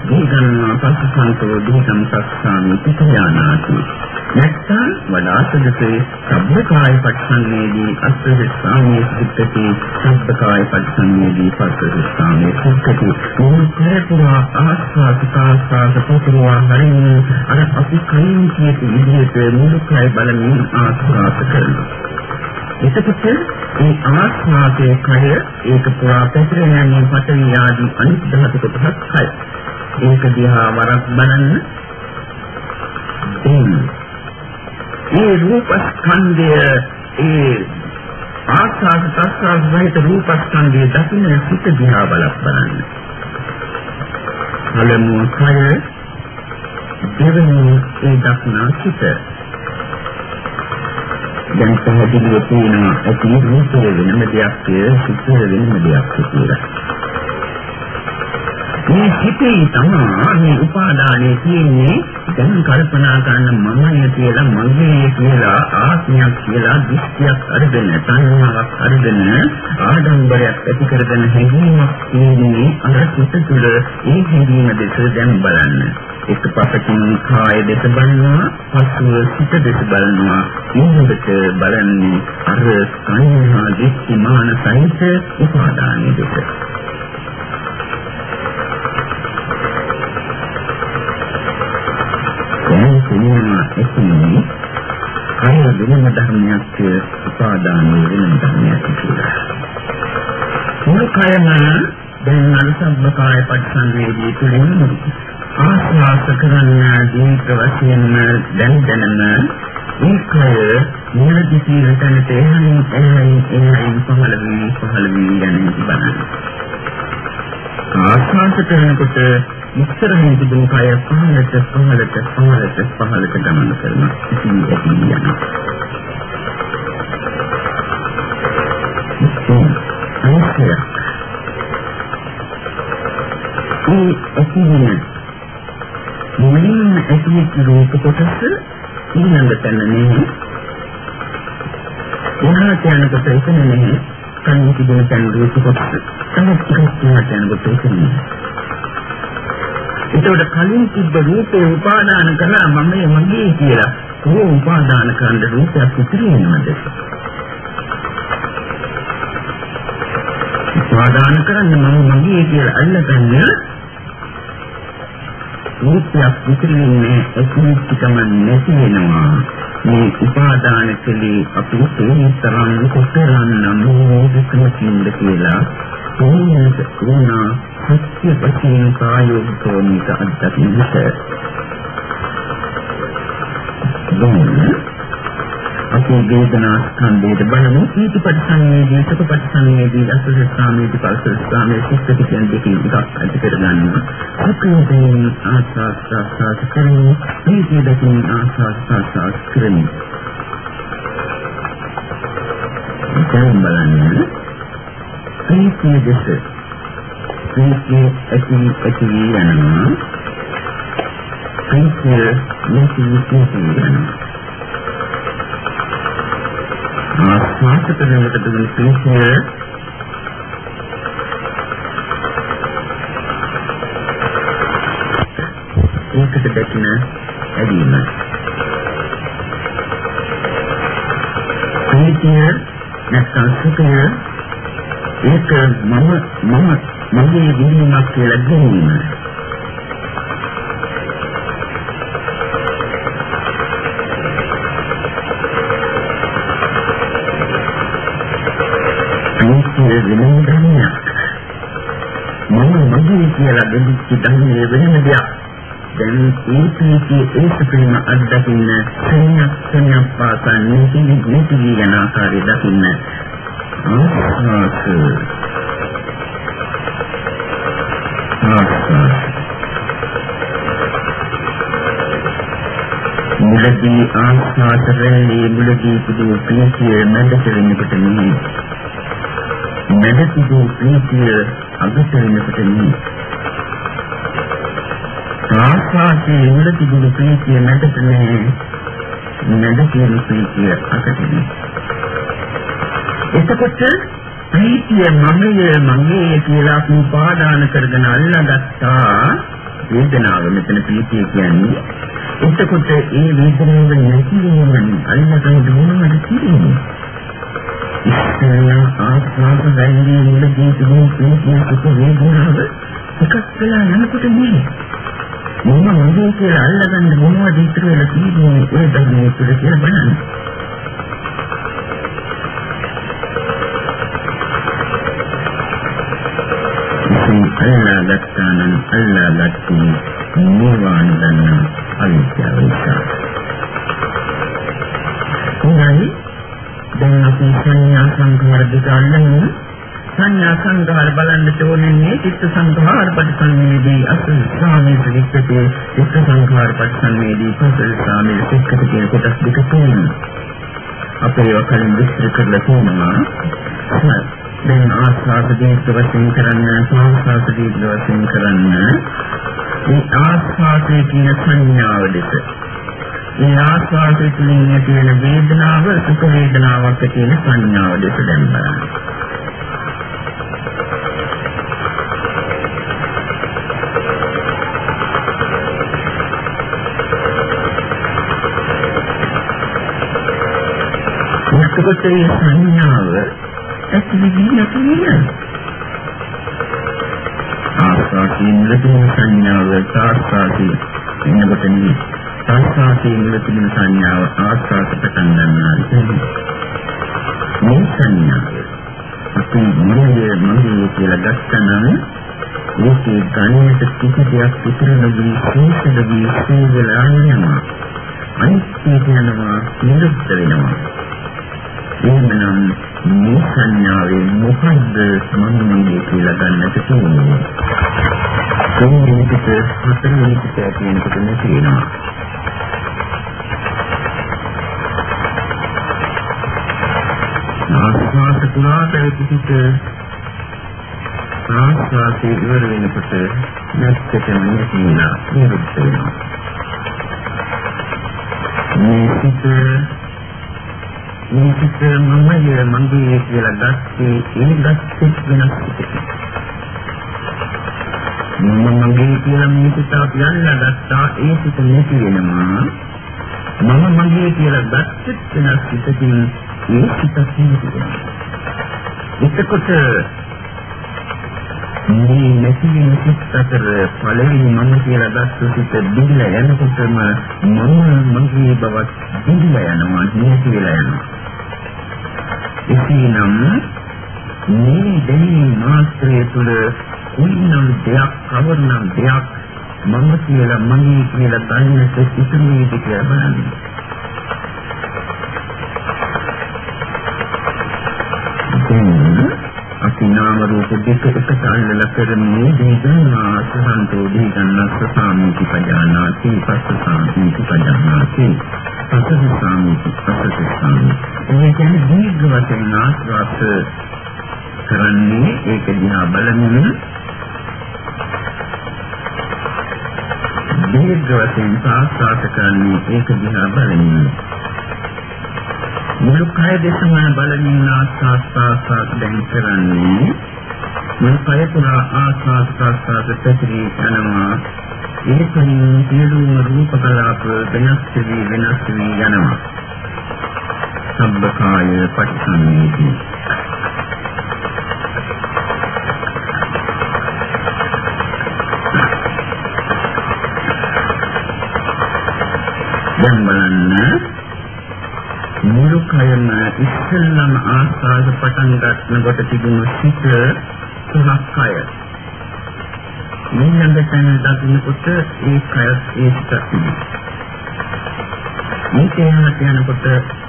දීගන්නා පසසන්තෝ දීගම් සස්සාමිති පජානාති. නැත්නම් වඩා සුදුසේ සබ්බකාය පස්සන්නේදී අස්සසාමී සිත්තති සබ්බකාය පස්සන්නේදී පස්සසාමී සිත්තති මේ පුරා ආස්වාද ප්‍රාසාස පුරා හරින්. අර අපි කයින් කියපු විදිහට මුළු කය බලමින් ආස්වාද කරනවා. එතකොට මේ ආස්වාදයේ කය ඒක පුරා පැතිරෙන යන පටවි ආදී අනිත් ධාතු කොටස් කය. ඒක දිහා වරක් බලන්න. මේ රූප ස්කන්ධය ඒ ආස්වාද ප්‍රස්වාද වහිත රූප ස්කන්ධය දකින්න සිත දිහා බලක් බලන්න. පළමුව කය දෙවෙනි ඒ දක්නා සිත දැන් පැහැදිලිව තියෙනවා ඇති රූපය වෙනම දෙයක් කියලා සිත වෙනම දෙයක් කියලා. මේ සිතේ තමයි මේ උපාදානයේ තියෙන්නේ දැන් කල්පනා කරන මමය කියලා මගේ කියලා ආත්මයක් කියලා දෘෂ්ටියක් අරගෙන සංඥාවක් අරගෙන ආඩම්බරයක් ඇති කරගෙන හැඟීමක් තියෙන්නේ අර සිත තුළ ඒ හැඟීම දෙස දැන් බලන්න. එක පසකින් කාය දෙස බලනවා පසුව සිත දෙස බලනවා ඊළඟට බලන්නේ අර සංඥා දික්තිමාන සහිත උපාදානයේ දෙක. දැන් කියනවා එතනදී කය වෙනම ධර්මයක් උපාදානයේ වෙනම ධර්මයක් කියලා. මුල් කයම දැන් අනුසම්ම කාය පරිසංවේදී තුළින් ආස්වාස කරන්න දීර්ඝ වශයෙන්ම දැන් දැනන ඒකය මුලදී තීරතනට එහයින් එහයින් එහයින් පහළ වී පහළ වී යන බලන්න. ආස්වාස කරනකොට ඉස්සරහින් තිබුණු කය පහළට පහළට පහළට පහළට ගමන කරන ඉතින් ඇති යනවා. අනිත්‍යයක්. මේ ඇතිවෙන මුලින්ම ඇතිවෙච්ච රූප කොටස ඊළඟ තැන නෙමෙයි. එහාට යනකොට එතන නෙමෙයි. කන්නේ තිබෙන තැන රූප කොටස. තමයි ටිකක් එහාට යනකොට එතන නෙමෙයි. ඒකට කලින් තිබ්බ රූපේ උපාදාන කළා මම මගේ කියලා. ඒ උපාදාන කරන රූපයක් ඉතිරි වෙනවද? උපාදාන කරන්නේ මම මගේ කියලා අල්ලගන්නේ නිත්‍යයක් විතර වෙන්නේ ඒකනිත්‍යකම නැති වෙනවා මේ උපාදාන කෙලේ අපි තේතරම් කොතරම් මොහොතකම කින්ද කියලා ඕනෑම වුණා සත්‍ය වශයෙන් කායෝගෝ මිත අත්දකින්නට අපේ වේදනා ස්කන්ධයට බලමු ඊටපත් සංවේදී සුඛපත් සංවේදී අසුසස්ථාමේදී පල්සස්ථාමේ සිත් කියන දෙකෙන් එකක් ඇති කරගන්නවා සුඛයෙන් ආස්වාස්වාස් කරමු ඊටි දෙකින් ආස්වාස්වාස් කරමු දැන් බලන්න ප්‍රීතිය දෙස ප්‍රීතිය ඇති ඇති යනවා ප්‍රීතිය නැති නැති යනවා ආස්වාද කරනකොට දුන්න ප්‍රීතිය ඒකට දැකින ඇදීම ප්‍රීතිය නැත්නම් සුඛය. ඒක මම මම මගේ දිනීමක් කියලා ගැනීම ප්‍රීතිය වෙනම ධර්මයක්. මම මගේ කියලා දෙවිච්ච ධර්මයේ වෙනම දෙයක්. දැන් ඒ ප්‍රීතිය ඒ සුපිරිම අත්දකින්න සංඥා සංඥා පාසා නිති නිති යන ආකාරය දකින්න. ආස්වාස මුලදී ආස්වාදයේ මුලදී තිබුණු ප්‍රීතිය මැදට වෙනකොට නෙමෙයි මැදතිදී ප්‍රීතිය අගට වෙනකොට නෙමෙයි ආස්වාදයේ මුල තිබුණු ප්‍රීතිය මැදට නෙමෙයි මැද තියෙන ප්‍රීතිය අගට නෙමෙයි එතකොට ප්‍රීතිය මමයේ මගේ කියලා අපි උපාදාන කරගෙන අල්ලාගත්තා. වේදනාව මෙතන ප්‍රීතිය කියන්නේ. එතකොට ඒ වේදනාව නැති වෙනවනේ අල්ලගෙන දුවනවද කියන්නේ? ඉස්සෙල්ලා ආස්වාද වැන්නේ මුලදී තිබුණු ප්‍රීතිය සුඛ වේදනාව එකක් වෙලා යනකොට නෙමෙයි. මම මගේ කියලා අල්ලගන්න මොනවද ඉතුරු වෙලා තියෙන්නේ? ඒ ධර්මයේ තුල කියලා බලන්න. අල්ලාගත්තා නම් අල්ලාගත්තේ නිවාන දන්න අවිද්‍යාව නිසා. හොඳයි. දැන් අපි සංඥා සංඛාර දෙක අල්ලන්නේ සංඥා සංඛාර බලන්න ඕනේ චිත්ත සංඛාර පරිසංවේදී අසුන් සාමේ ප්‍රතිපේ චිත්ත සංඛාර පරිසංවේදී කුසල සාමේ සික්කත කියන කොටස් දෙක තියෙනවා. අපේ ඒවා කලින් විස්තර කරලා තියෙනවා. දැන් ආස්වාද දීර්ඝ වශයෙන් කරන්න සාහසාද දීර්ඝ වශයෙන් කරන්න මේ ආස්වාදයේ තියෙන සංඥාව දෙක මේ ආස්වාදයේ තියෙන තියෙන වේදනාව සුඛ වේදනාවක් තියෙන සංඥාව දෙක දැන් බලන්න එතකොට මේ සංඥාව ඇතිවෙන්නේ නැති නේද? ආස්වාදයෙන් ලැබෙන සංඥාව සාස්වාදී එනකොට මේ සංස්කාරයෙන් ලැබෙන සංඥාව ආස්වාද පටන් ගන්නවා. මේ සංඥාව අපි මොලේ මගේ කියලා ගත්තනම් ඒකේ ගණයට කිසි දෙයක් ඉතුරු නොවී ශේෂ නොවී සේවලා යනවා. අනිත්‍ය යනවා නිරුද්ධ වෙනවා. එහෙමනම් මේ සංඥාවේ මොකද්ද සමන්න්නේ කියලා ගන්නට තියෙන්නේ. තුන් මිනිත්ට හතර මිනිත්ට කියනකොට මේ තියෙනවා. ආස්වාද පුරාට පිටිට ආස්වාදයේ ඉවර වෙනකොට නැත්තටම නැතිලා නිරුද්ධ වෙනවා. මේ සිත මේ සිත මමයේ මගේ කියලා ගත්තේ ඒ ගත්තේ වෙනස් පිටක. මම මගේ කියලා මේ සිත කියන්න ගත්තා ඒ සිත නැති වෙනවා. මම මගේ කියලා ගත්තත් වෙනස් පිටකින් ඒ සිත සිහිනවා. එතකොට මේ නැති වෙන සිත් අතර පළවෙනි මම කියලා ගත්ත සිත දිවිලා යනකොටම මම මගේ බවත් දිවිලා යනවා නැති වෙලා යනවා. එසේනම් මේ දෙවි මාත්‍රය තුළ කුලිනම් දෙයක් කවරනම් දෙයක් මම කියලා මගේ කියලා ගන්නට සිතුනේ කියලා බලන්න. අපි නාම රූප දෙක එකට අල්ලලා කරන්නේ දීගන්නා සහන්තෝ දීගන්නස්ස සාමීති පජානාති පස්ස සාමීති පජානාති පස්ස සාමීති පස්ස සාමීති ඒ කියන්නේ දීර්ඝ වශයෙන් ආස්වාද කරන්නේ ඒක දිහා බලමින් දීර්ඝ වශයෙන් ආස්වාද කරන්නේ ඒක දිහා බලමින් මුළු කය දෙසම බලමින් ආස්වාස්වාස් දැන් කරන්නේ. මුළු කය පුරා ආස්වාස් ප්‍රාස්වාද පැතිරී යනවා. ඒකෙන් සියලුම රූප කලාප වෙනස් වී වෙනස් වී යනවා. සම්බකාය පටිසංවේදී. දැන් බලන්න. මුළු කයම ඉස්සෙල්ලම ආස්වාද පටන් ගන්නකොට තිබුණු සිත තුනක් කය. ඊළඟට දකින්නකොට ඒ කය ඒ සිත මේ තේමට යනකොට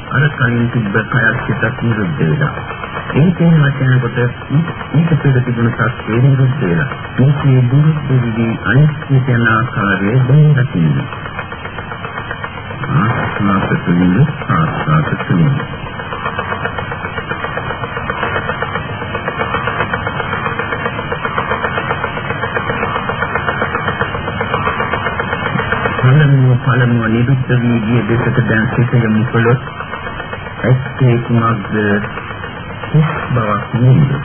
අර කලින් තිබ්බ කයක් සිතක් නිරුද්ධ වෙලා. ඒ තේමට යනකොට ඊට පෙර තිබුණු සත්‍ය නිරුද්ධ වෙලා. මේකේ දුරු දෙවි අනිත්‍ය යන ආකාරයේ දැන් දකින්න. ආස්වාද තුළින් ආස්වාද තුළින් පළමුව පළමුව නිරුද්ධ වී ගිය දෙසට දැන් සිත යොමු කළොත් ඇත්තේ කුමක්ද කිස් බවක් නෙමෙයි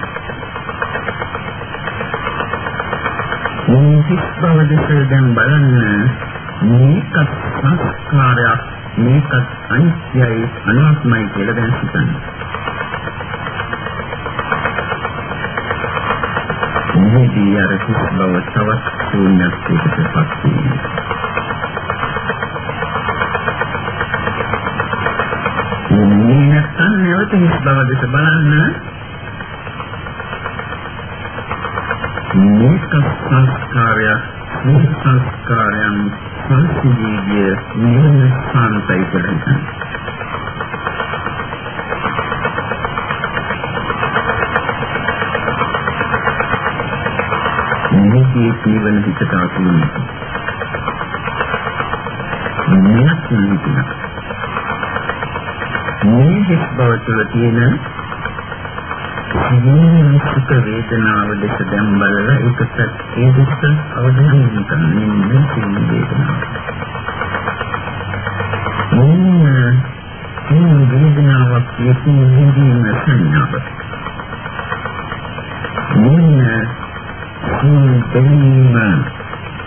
මේ කිස් බව දෙස දැන් බලන්න මේකත් සංස්කාරයක් මේකත් අනිත්‍යයි අනාත්මයි කියලා දැන් හිතන්න. මේදී අර කිස් බව තවත් ශූන්‍යත්වයකට පත් වෙනවා. මේ නැත්තම් නැවත හිස් බව දෙස බලන්න. මේක සංස්කාරයක් මේ සංස්කාරයන් සංසිද්ධිය නිවන සාන්තයි කියලා. මේකේ ජීවන හිතට ආතුනේ මෙයක් නෙවෙයි මේ හිස් බව තුළ තියෙන මේ සුඛ වේදනාව දෙක දැන් බලලා ඒකට ඒ දෙක අවධානය කරන්නේ මේ සිහින වේදනාව. මේ මේ වේදනාවක් කියන නිදීම සංඥාව. මේ මේ දෙන්නම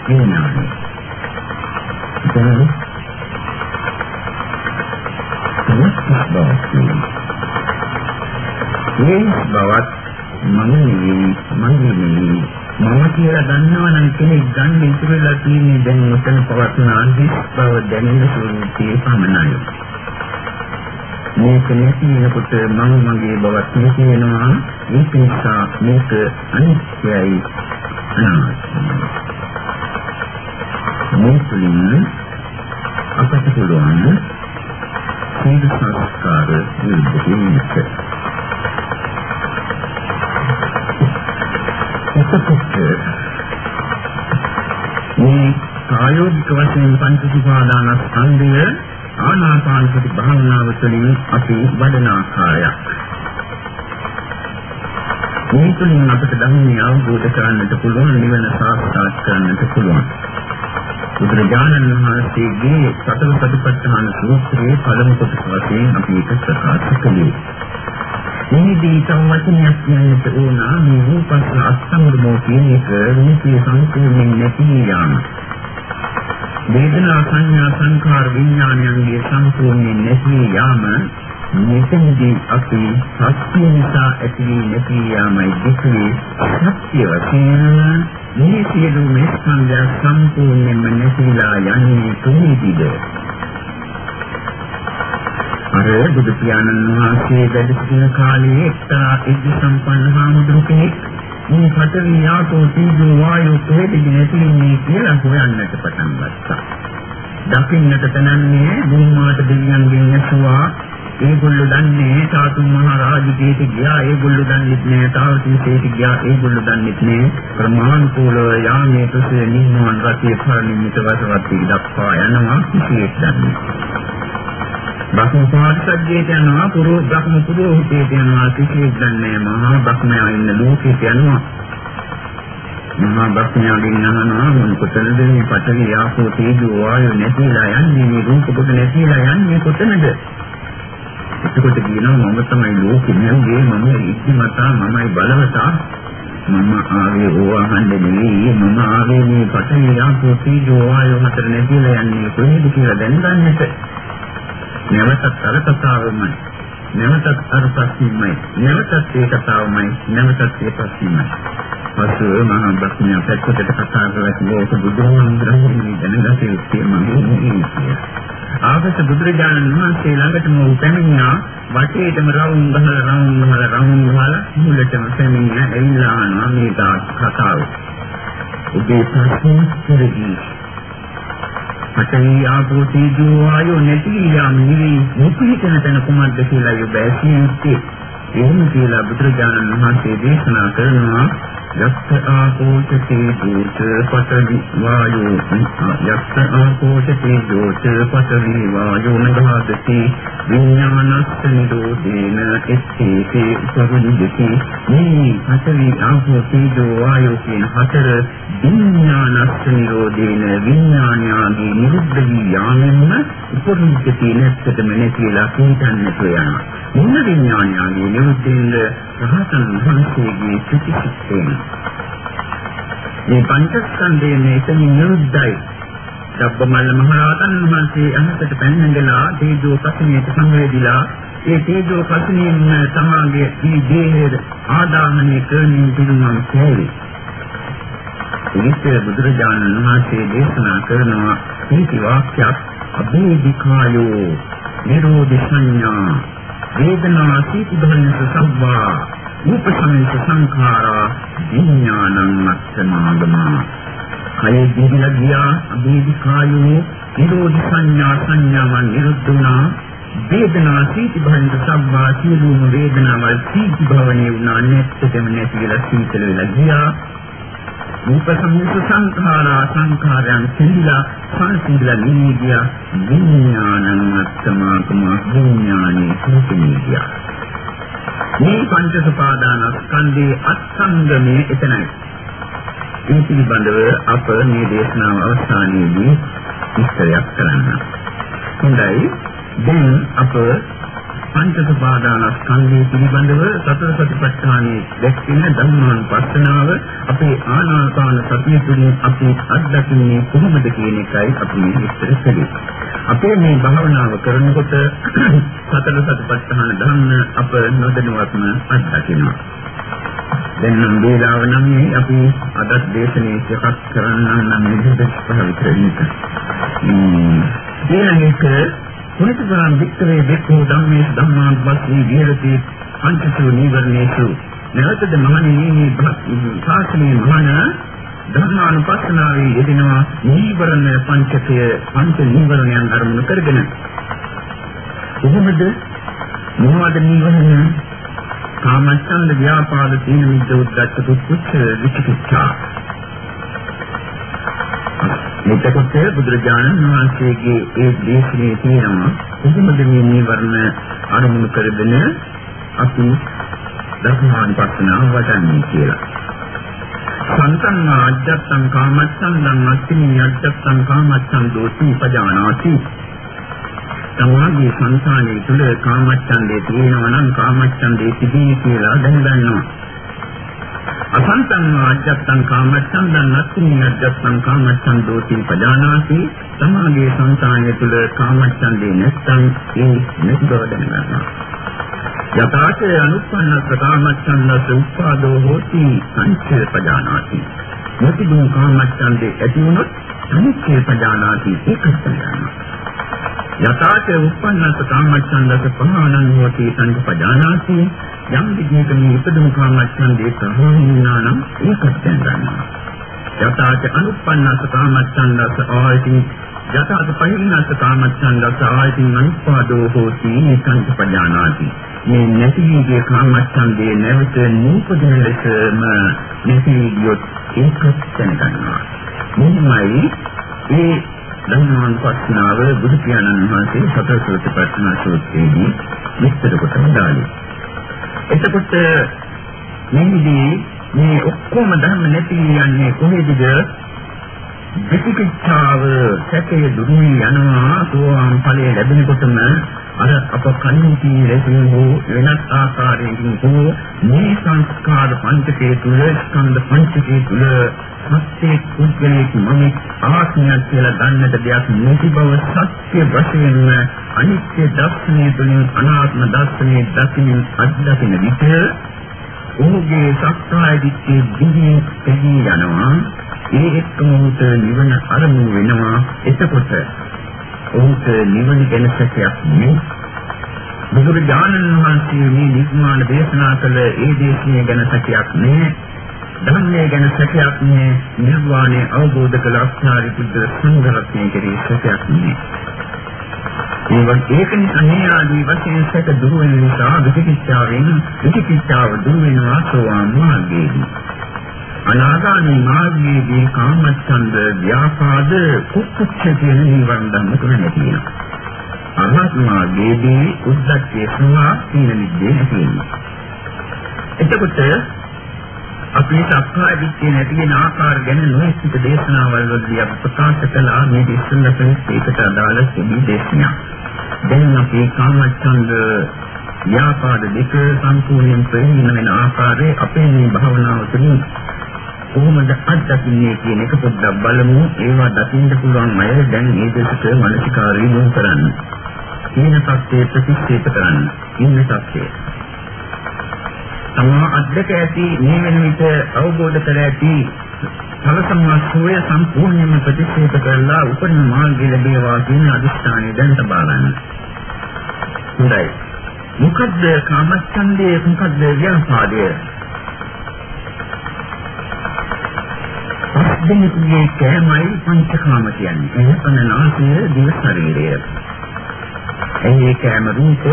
කියනවා. දැන් මොකක්ද මේ බවත් මම නෙවෙයි මගේ නෙවෙයි මම කියලා දන්නවා නම් කෙනෙක් ගන්න ඉතුරුලා තියෙන්නේ දැන් මෙතන පවත්න අන්තිස් බව දැනෙන ස්වරූපයේ පමණයි. මේක නැති වෙනකොට මම මගේ බවත් නැති වෙනවා ඒක නිසා මේක අනිත්‍යයි අනාත්මයි. මේ තුලින් අපට පුළුවන් සීල සංස්කාර නිරුද්ධ එතකොට මේ ප්‍රායෝගික වශයෙන් පංචසීපාදානස්කන්ධය ආනාපානසති භාවනාව තුළින් අපි වඩන ආකාරයක්. මේ තුළින් අපට ධර්මය අවබෝධ කරගන්නට පුළුවන් නිවන සාක්ෂාත් කරගන්නට පුළුවන්. බුදුරජාණන් වහන්සේගේ සතර සතිපට්ඨාන සූත්‍රයේ පළමු කොටස වශයෙන් අපි ඒක ප්‍රකාශ කළේ. මේදී තම වචනයක් කියන්නට ඕන මේ රූපස් අස්තංගමෝ කියන එක රූපී සම්පූර්ණයෙන් නැති යාම. වේදනා සංඥා සංඛාර විඥානයන්ගේ සම්පූර්ණයෙන් නැති යාම මෙතනදී අපි සත්‍ය නිසා ඇති වී නැති යාමයි දෙකේ සත්‍ය වශයෙන් මේ සියලු මේ ස්කන්ධය සම්පූර්ණයෙන්ම නැතිලා යන්නේ කොහේදීද? අර බුදු පියාණන් වහන්සේ වැඩ සිටින කාලයේ එක්තරා ඉද්ධි සම්පන්න හාමුදුරු කෙනෙක් මේ පතරි යාතෝ තීජෝ වායෝ කොහෙද නැතිනේ කියලා හොයන්නට පටන් ගත්තා. දකින්නට තනන්නේ බුම්මාට දෙවියන්ගෙන් ඇසුවා ඒගොල්ලෝ දන්නේ සාතුන් මහ රාජකීයට ගියා. ඒගොල්ලෝ දන්නේ නැහැ තාවතිසේට ගියා. ඒගොල්ලෝ දන්නේ නැහැ. ප්‍රමාණිකූලව යාමේ තුසේ නිම්මවන් රතිය පරිණිමිත වසවත් දක්වා යනවා කිසියෙක් දන්නේ. බ්‍රහ්ම පාරිසජ්ජයට යනවා පුරෝ බ්‍රහ්ම පුරෝහිතයට යනවා කිසිෙක් දන්නේ මහා බ්‍රහ්මයා ඉන්න ලෝකෙට යනවා. මහා බ්‍රහ්මයාගෙන් අහනවා මොන කොතනද මේ පඨවි ආපෝ තේජෝ වායෝ නැතිලා යන්නේ? මේ රූප කොට නැතිලා යන්නේ කොතනද? එතකොට කියනවා මම තමයි ලෝකෙ නැන්නේ මම ඉක්මතා මමයි බලවතා මම ආවේ ඕවහන්න නෙවෙයි මම ආවේ මේ පඨවි ආපෝ තේජෝ වායෝ හතර නැතිලා යන්නේ කොහෙද කියලා දැනගන්නට නැවතත් අර කතාවමයි. නැවතත් අර ප්‍රශ්නයමයි. නැවතත් ඒ කතාවමයි. නැවතත් ඒ ප්‍රශ්නයමයි. පසු මහා බ්‍රහ්මයා පැත්තකට කතා කරලා කිව්වොත් බුදුහාමුදුරන්ගේ දැනගත යුත්තේ මගේ නෙවෙයි. ආගත බුදුරජාණන් වහන්සේ ළඟටම වූ පැමිණියා වටේටම රවුම් ගහලා රවුම් ගහලා රවුම් ගහලා මුලටම පැමිණියා. එල්ලා අහනවා මේ කතාව. ඔබේ ප්‍රශ්නේ ඉතිරි පඨවි ආපෝ තේජෝ වායෝ නැති යාම නිවි මුකුහිතන තන කුමක්ද කියලා ඔබ ඇසිය යුත්තේ. එහෙම කියලා බුදුරජාණන් වහන්සේ දේශනා කරනවා. යක්ඛ ආකෝෂතේ දෝච පඨවි වායෝ යක්ඛ ආකෝෂතේ දෝච පඨවි වායෝ නගහදති විඥානස්ස නිරෝධේන එත්තේසේ උපවිදති මේ පඨවි ආකෝ තේජෝ වායෝ කියන හතර විඥානස්ස නිරෝධේන විඥානයාගේ නිරුද්ධ වී යාමෙන්ම උපරිමකදී නැත්තටම නැතිලා හිතන්නට යනවා මොන විඥානයාගේ නිරුද්ධෙන්ද රහතන් වහන්සේගේ ප්‍රතිචිත්තයෙන් මේ පංචස්කන්ධයේ මේකෙන් නිරුද්ධයි. සබ්බමල්ල මහරහතන් වහන්සේ අහසට පැනනගලා තේජෝ පස්මියට සංවේදීලා ඒ තේජෝ පස්මියෙන් සමාගයේ මේ දේහය ආදාහනය කරමින් පිළිමම් කැරේ. ඒත් බුදුරජාණන් වහන්සේ දේශනා කරනවා මේ වාක්‍යයක් අභේධිකායෝ නිරෝධ සංඥා වේදනා සීති ධම්මස සම්වා උපසංස සංඛාරා විඥානං අස්සමාගමා කය දිවිලා ගියා අභේදි කායෝ නිරෝධ සංඥා සංඥාවන් නිරුද්ධුණා වේදනා සීති භංග සම්වා සියලුම වේදනාවල් සීති භවණේ වුණා නැත්තටම නැති වෙලා සීතල වෙලා ගියා. රූප සම්මුත සංඛාරා සංඛාරයන් සිඳිලා සංසිඳිලා නිවිදියා විඥානං අත්තමාකම විඥානේ කුතුමිදියා මේ පංච සපාදානස්කන්ධයේ අත්සංගමයේ එතනයි මේ පිළිබඳව අප මේ දේශනාව අවසානයේදී විස්තරයක් කරන්න. හොඳයි දැන් අප පංච සපාදානස්කන්ධය පිළිබඳව සතර සතිපට්ඨානයේ දැක්වෙන ධර්මානුපස්සනාව අපේ ආනාපාන සතිය තුළින් අපි අත්දකින්නේ කොහොමද කියන එකයි අපි විස්තර කළේ. අපේ මේ භාවනාව කරනකොට සතර සතිපට්ඨාන ධර්ම අප නොදැනුවත්ම අත්දකිනවා. දැන් නම් වේලාව නම් අපි අද දේශනේ එකක් කරන්න නම් විදිහට පහවිතර ඉන්න. ඊළඟට පුනිතගාම් වික්‍රේ දෙකෝ ධම්මේ ධම්මාන් වස්මී විහෙරති පංචසු නීවරණේසු. නැවතද මහණෙනි මේ ශාසනයේ මහණ ධර්මානුපස්සනාවේ යෙදෙනවා නීවරණ පංචකය පංච නීවරණයන් අරමුණු කරගෙන. කොහොමද මොනවද නීවරණ? කාමච්ඡන්ද ව්‍යාපාද තීන මිද්ද උද්දච්ච කුච්ච විචිකිච්ඡා. මෙතකොට බුදුරජාණන් වහන්සේගේ ඒ දේශනේ තියෙනවා කොහොමද මේ නිවර්ණ අනුමුණු කරගෙන අපි දසමාන් පස්සනාව වඩන්නේ කියලා. සන්තං ආජ්ජත්තං කාමච්ඡන්දං අත්තිනි අජ්ජත්තං කාමච්ඡන් දෝති උපජානාති තමාගේ සංසාරයේ තුල කාමච්ඡන්දේ තියෙනවා නම් කාමච්ඡන්දේ තිබී කියලා දැනගන්නවා. අසන්තං ආජ්ජත්තං කාමච්ඡන්දං නත්ති අජ්ජත්තං කාමච්ඡන්දෝති පජානාති තමාගේ සංසාරයේ තුල කාමච්ඡන්දේ නැත්නම් ඒ නිබ්බව දැනගන්නවා. යථාචේ අනුප්පන්නස්ස කාමච්ඡන්දස්ස උප්පාදෝ හෝති සංචේ පජානාති. යතිදුම් කාමච්ඡන්දේ ඇති වුණොත් අනිච්චේ පජානාති ඒකත් දැනගන්නවා. යථාච උප්පන්නස කාමච්ඡන්දස පහානං හෝති සංකපජානාති යම් විදිහක මේ ඉදම කාමච්ඡන්දේ ප්‍රහාණිනා නම් ඒකත් දැනගන්නවා යථාච අනුප්පන්නස කාමච්ඡන්දස ආයති යථාච පහින්නස කාමච්ඡන්දස ආයති අනුපාදෝ හෝති සංකපජානාති මේ නැතිගේ කාමච්ඡන්දේ නැවත නූපදින ලෙසම නැති ගියොත් ඒකත් දැනගන්නවා මෙන්නමයි ඒ ධර්මානුපස්සනාව බුදු පියාණන් වහන්සේ සතර සෝතපට්ඨාන සූත්‍රයේදී විස්තර කොට දාලේ. එතකොට මේදී මේ ඔක්කොම ධර්ම නැති යන්නේ කොහේද? විචිකිච්ඡාව සැකේ දුරු යනවා සෝවාන් ඵලයේ ලැබෙනකොටම අර අප කලින් කී ලෙසින් හෝ වෙනත් ආකාරයකින් හෝ මේ සංස්කාර පංචකයේ තුල ස්කන්ධ පංචකයේ තුල සත්‍ය කුජලයක් මම ආත්මයක් කියලා ගන්නට දෙයක් නැති බව සත්‍ය වශයෙන්ම අනිත්‍ය දර්ශනය තුළින් අනාත්ම දර්ශනය දකින්න අත්දකින විට ඔහුගේ සත්‍යය දිත්තේ දිවි පෙනී යනවා. ඒ එක්කම උට නිවන අරමුණු වෙනවා. එතකොට ඔහුට නිවන ගැන සැකයක් නෙයි. බුදුරජාණන් වහන්සේ මේ නිර්මාණ දේශනා කළ ඒ දේශනය ගැන සැකයක් නෑ. ධර්මයේ ගැන සැකයක් නෑ. නිර්වාණය අවබෝධ කළ අස්ථාරි බුද්ධ සංඝරත්නය කෙරෙහි සැකයක් නෑ. ඒ වගේ ඒක නිසා මේ ආදී වශයෙන් සැක දුරු වෙන නිසා විචිකිච්ඡාවෙන් විචිකිච්ඡාව දුරු වෙනවා සෝවාන් මාර්ගයේදී. අනාගාමී මාර්ගයේදී කාමච්ඡන්ද ව්‍යාපාද කුක්කුච්ච කියන නිවන ධර්ම තුන නැතිනවා. අරහත් මාර්ගයේදී උද්දච්චය සහ සීල නිද්දේ නැතිවෙනවා. එතකොට අපි සක්කාය දිට්ඨිය නැති වෙන ආකාර ගැන නොයෙකුත් දේශනාවල් වලදී අපි ප්‍රකාශ කළා මේ ඉස්සෙල්ලපෙන් ඒකට අදාළ සෙබි දේශනා. දැන් අපි කාමච්ඡන්ද ව්‍යාපාද දෙක සම්පූර්ණයෙන් ප්‍රහීන වෙන ආකාරයේ අපේ මේ භාවනාව තුළින් කොහොමද අත්දකින්නේ කියන එක පොඩ්ඩක් බලමු. ඒවා දකින්න පුළුවන් අය දැන් මේ දෙකට මානසිකාරී යොමු කරන්න. ඉන්න සත්‍යය ප්‍රතික්ෂේප කරන්න. ඉන්න සත්‍යය. තමා අධ්‍යක ඇති මේ වෙන විට අවබෝධ කර ඇති සලසමාසෝය සම්පූර්ණයෙන්ම ප්‍රතික්ෂේප කරලා උපරිම මාර්ගය ලැබේවා කියන අදිස්ථානය දැන් තබා ගන්න. හොඳයි. මොකද්ද කාමච්ඡන්දේ මොකද්ද ව්‍යාපාදය? දෙනෙකුගේ කෑමයි පංචකාම කියන්නේ. එහසන නාසය දිව ශරීරය. එහි කෑම රූප,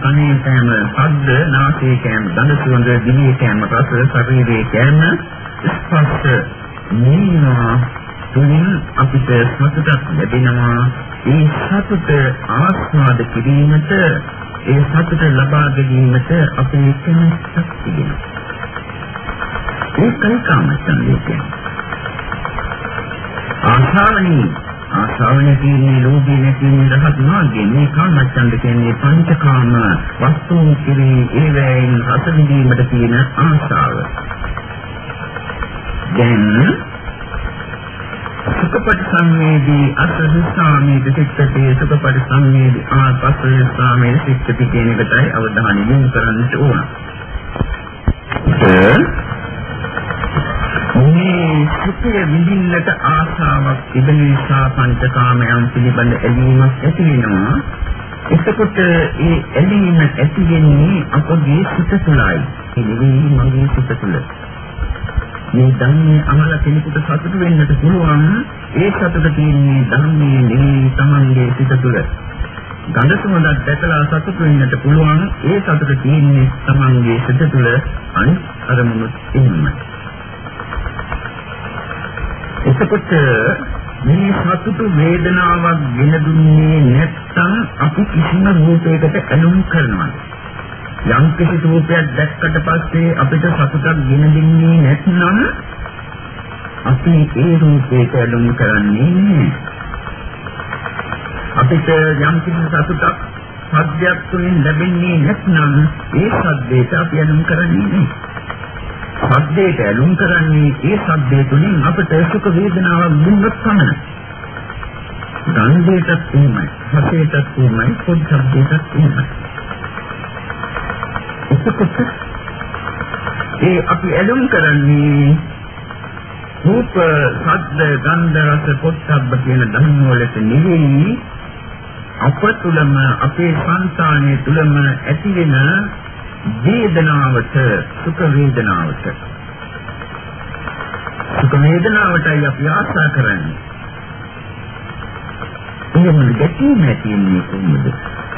කනේ කෑම ශබ්ද, නාසයේ කෑම ගඳ සුවඳ, දිවේ කෑම රස, ශරීරයේ කෑම ස්පර්ශ මේවා තුලින් අපිට සතුටක් ලැබෙනවා. ඒ සතුට ආස්වාද කිරීමට ඒ සතුට ලබා ගැනීමට අපේ කැමැත්තක් තිබෙනවා. ඒකයි කාමචන්දය කියන්නේ. ආශාවනි ආශාව නැතිනේ ලෝභය නැතිනේ රහත් මාර්ගයේ මේ කාමච්ඡන්ද කියන්නේ පංචකාම වස්තුන් කෙරෙහි ඒවැයින් රස විඳීමට තියෙන ආශාව. දැන් සුඛපටි සංවේදී අසහිතාමේ දෙසිටේ සුඛපටි සංවේදී ආපස්සේසාමේ සික්කති කියන එකටයි අවධානය යොමු කරන්නට ඕන. මේ සුඛය විඳින්නට ආශාවක් තිබෙන නිසා පංචකාමයන් පිළිබඳ ඇලීමක් ඇති වෙනවා. එතකොට ඒ ඇලීම ඇති වෙන්නේ අපගේ සිත තුළයි. ඒ මගේ සිත තුළ. මේ ධර්මයේ අමල කෙනෙකුට සතුට වෙන්නට පුළුවන් ඒ සතුට තියෙන්නේ ධර්මයේ නෙවෙයි තමන්ගේ සිත තුළ. ගඳ සුවඳක් දැකලා සතුට වෙන්නට පුළුවන් ඒ සතුට තියෙන්නේ තමන්ගේ සිත තුළ අනිත් අරමුණුත් එහෙමයි. එතකොට මේ සතුටු වේදනාවක් ගෙන දුන්නේ නැත්නම් අපි කිසිම රූපයකට ඇලුම් කරනවා. යම් කිසි රූපයක් දැක්කට පස්සේ අපිට සතුටක් ගෙන දෙන්නේ නැත්නම් අපි ඒ රූපයට ඇලුම් කරන්නේ නැහැ. අපිට යම් කිසි සතුටක් සද්දයක් තුළින් ලැබෙන්නේ නැත්නම් ඒ සද්දයට අපි ඇලුම් කරන්නේ නැහැ. සද්දේට ඇලුම් කරන්නේ ඒ සද්දේ තුලින් අපට සුඛ වේදනාවක් දුන්නොත් පමණයි. ගන්ධයටත් එහෙමයි, රසයටත් එහෙමයි, පොඩ්ඩක්ටත් එහෙමයි. එතකොට ඒ අපි ඇලුම් කරන්නේ රූප, ශබ්ද, ගන්ධ, රස, පොට්ටබ්බ කියන ධර්ම වලට නෙවෙයි අප තුළම අපේ సంతානයේ තුළම ඇති වෙන වේදනාවට සුඛ වේදනාවට සුඛ වේදනාවටයි අපි ආශා කරන්නේ. එහෙම ගැටීම ඇතිවෙන්නේ කොහොමද?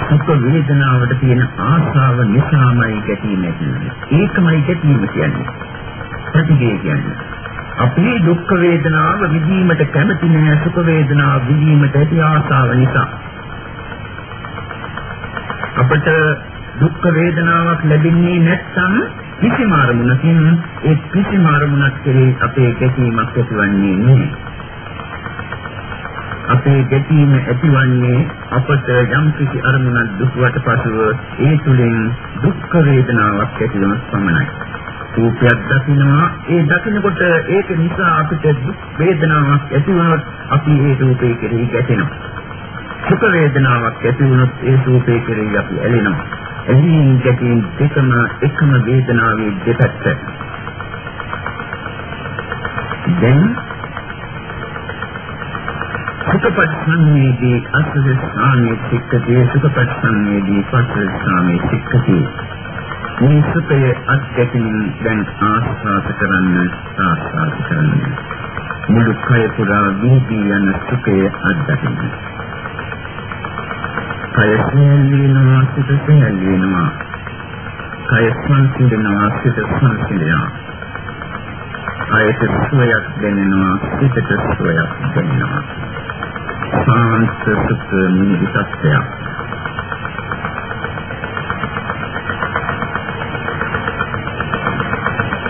සුඛ වේදනාවට තියෙන ආශාව නිසාමයි ගැටීම ඇතිවෙන්නේ. ඒකමයි ගැටීම කියන්නේ. ප්‍රතිගේ කියන්නේ. අපි දුක් වේදනාව විඳීමට කැමති නෑ සුඛ වේදනාව විඳීමට ඇති ආශාව නිසා. අපට දුක් වේදනාවක් ලැබෙන්නේ නැත්නම් කිසිම අරමුණකින් ඒ කිසිම අරමුණක් කෙරෙහි අපේ ගැටීමක් ඇතිවන්නේ නැහැ. අපේ ගැටීම ඇතිවන්නේ අපට යම් කිසි අරමුණක් දුක්වට පසුව ඒ තුලින් දුක් වේදනාවක් ඇතිවන පමණයි. රූපයක් දකින්නවා ඒ දකින්නකොට ඒක නිසා අපිට දුක් වේදනාවක් ඇති වුණොත් අපි ඒ රූපේ කෙරෙහි ගැටෙනවා. සුඛ වේදනාවක් ඇති වුණොත් ඒ රූපේ කෙරෙහි අපි ඇලෙනවා. එහින් ගැටීම් දෙකම එකම වේදනාවේ දෙපැත්ත. දැන් සුඛපත්සන්නේදී අසසස්ථානයේ සික්කතේ සුඛපත්සන්නේදී පස්සස්ථානයේ සික්කතේ මේ සුඛය අත්දැකීම දැන් ආස්වාද කරන්න ආස්වාද කරන්න. මුළු කය පුරා වීදී යන සුඛය අත්දැකීම. කය සැහැල්ලුවෙනවා සිත සැහැල්ලුවෙනවා කය සංසිඳනවා සිත සංසිඳනවා කයට සුවයක් දැනෙනවා සිතට සුවයක් දැනෙනවා සාන්ත සුඛ නිවිසත්ය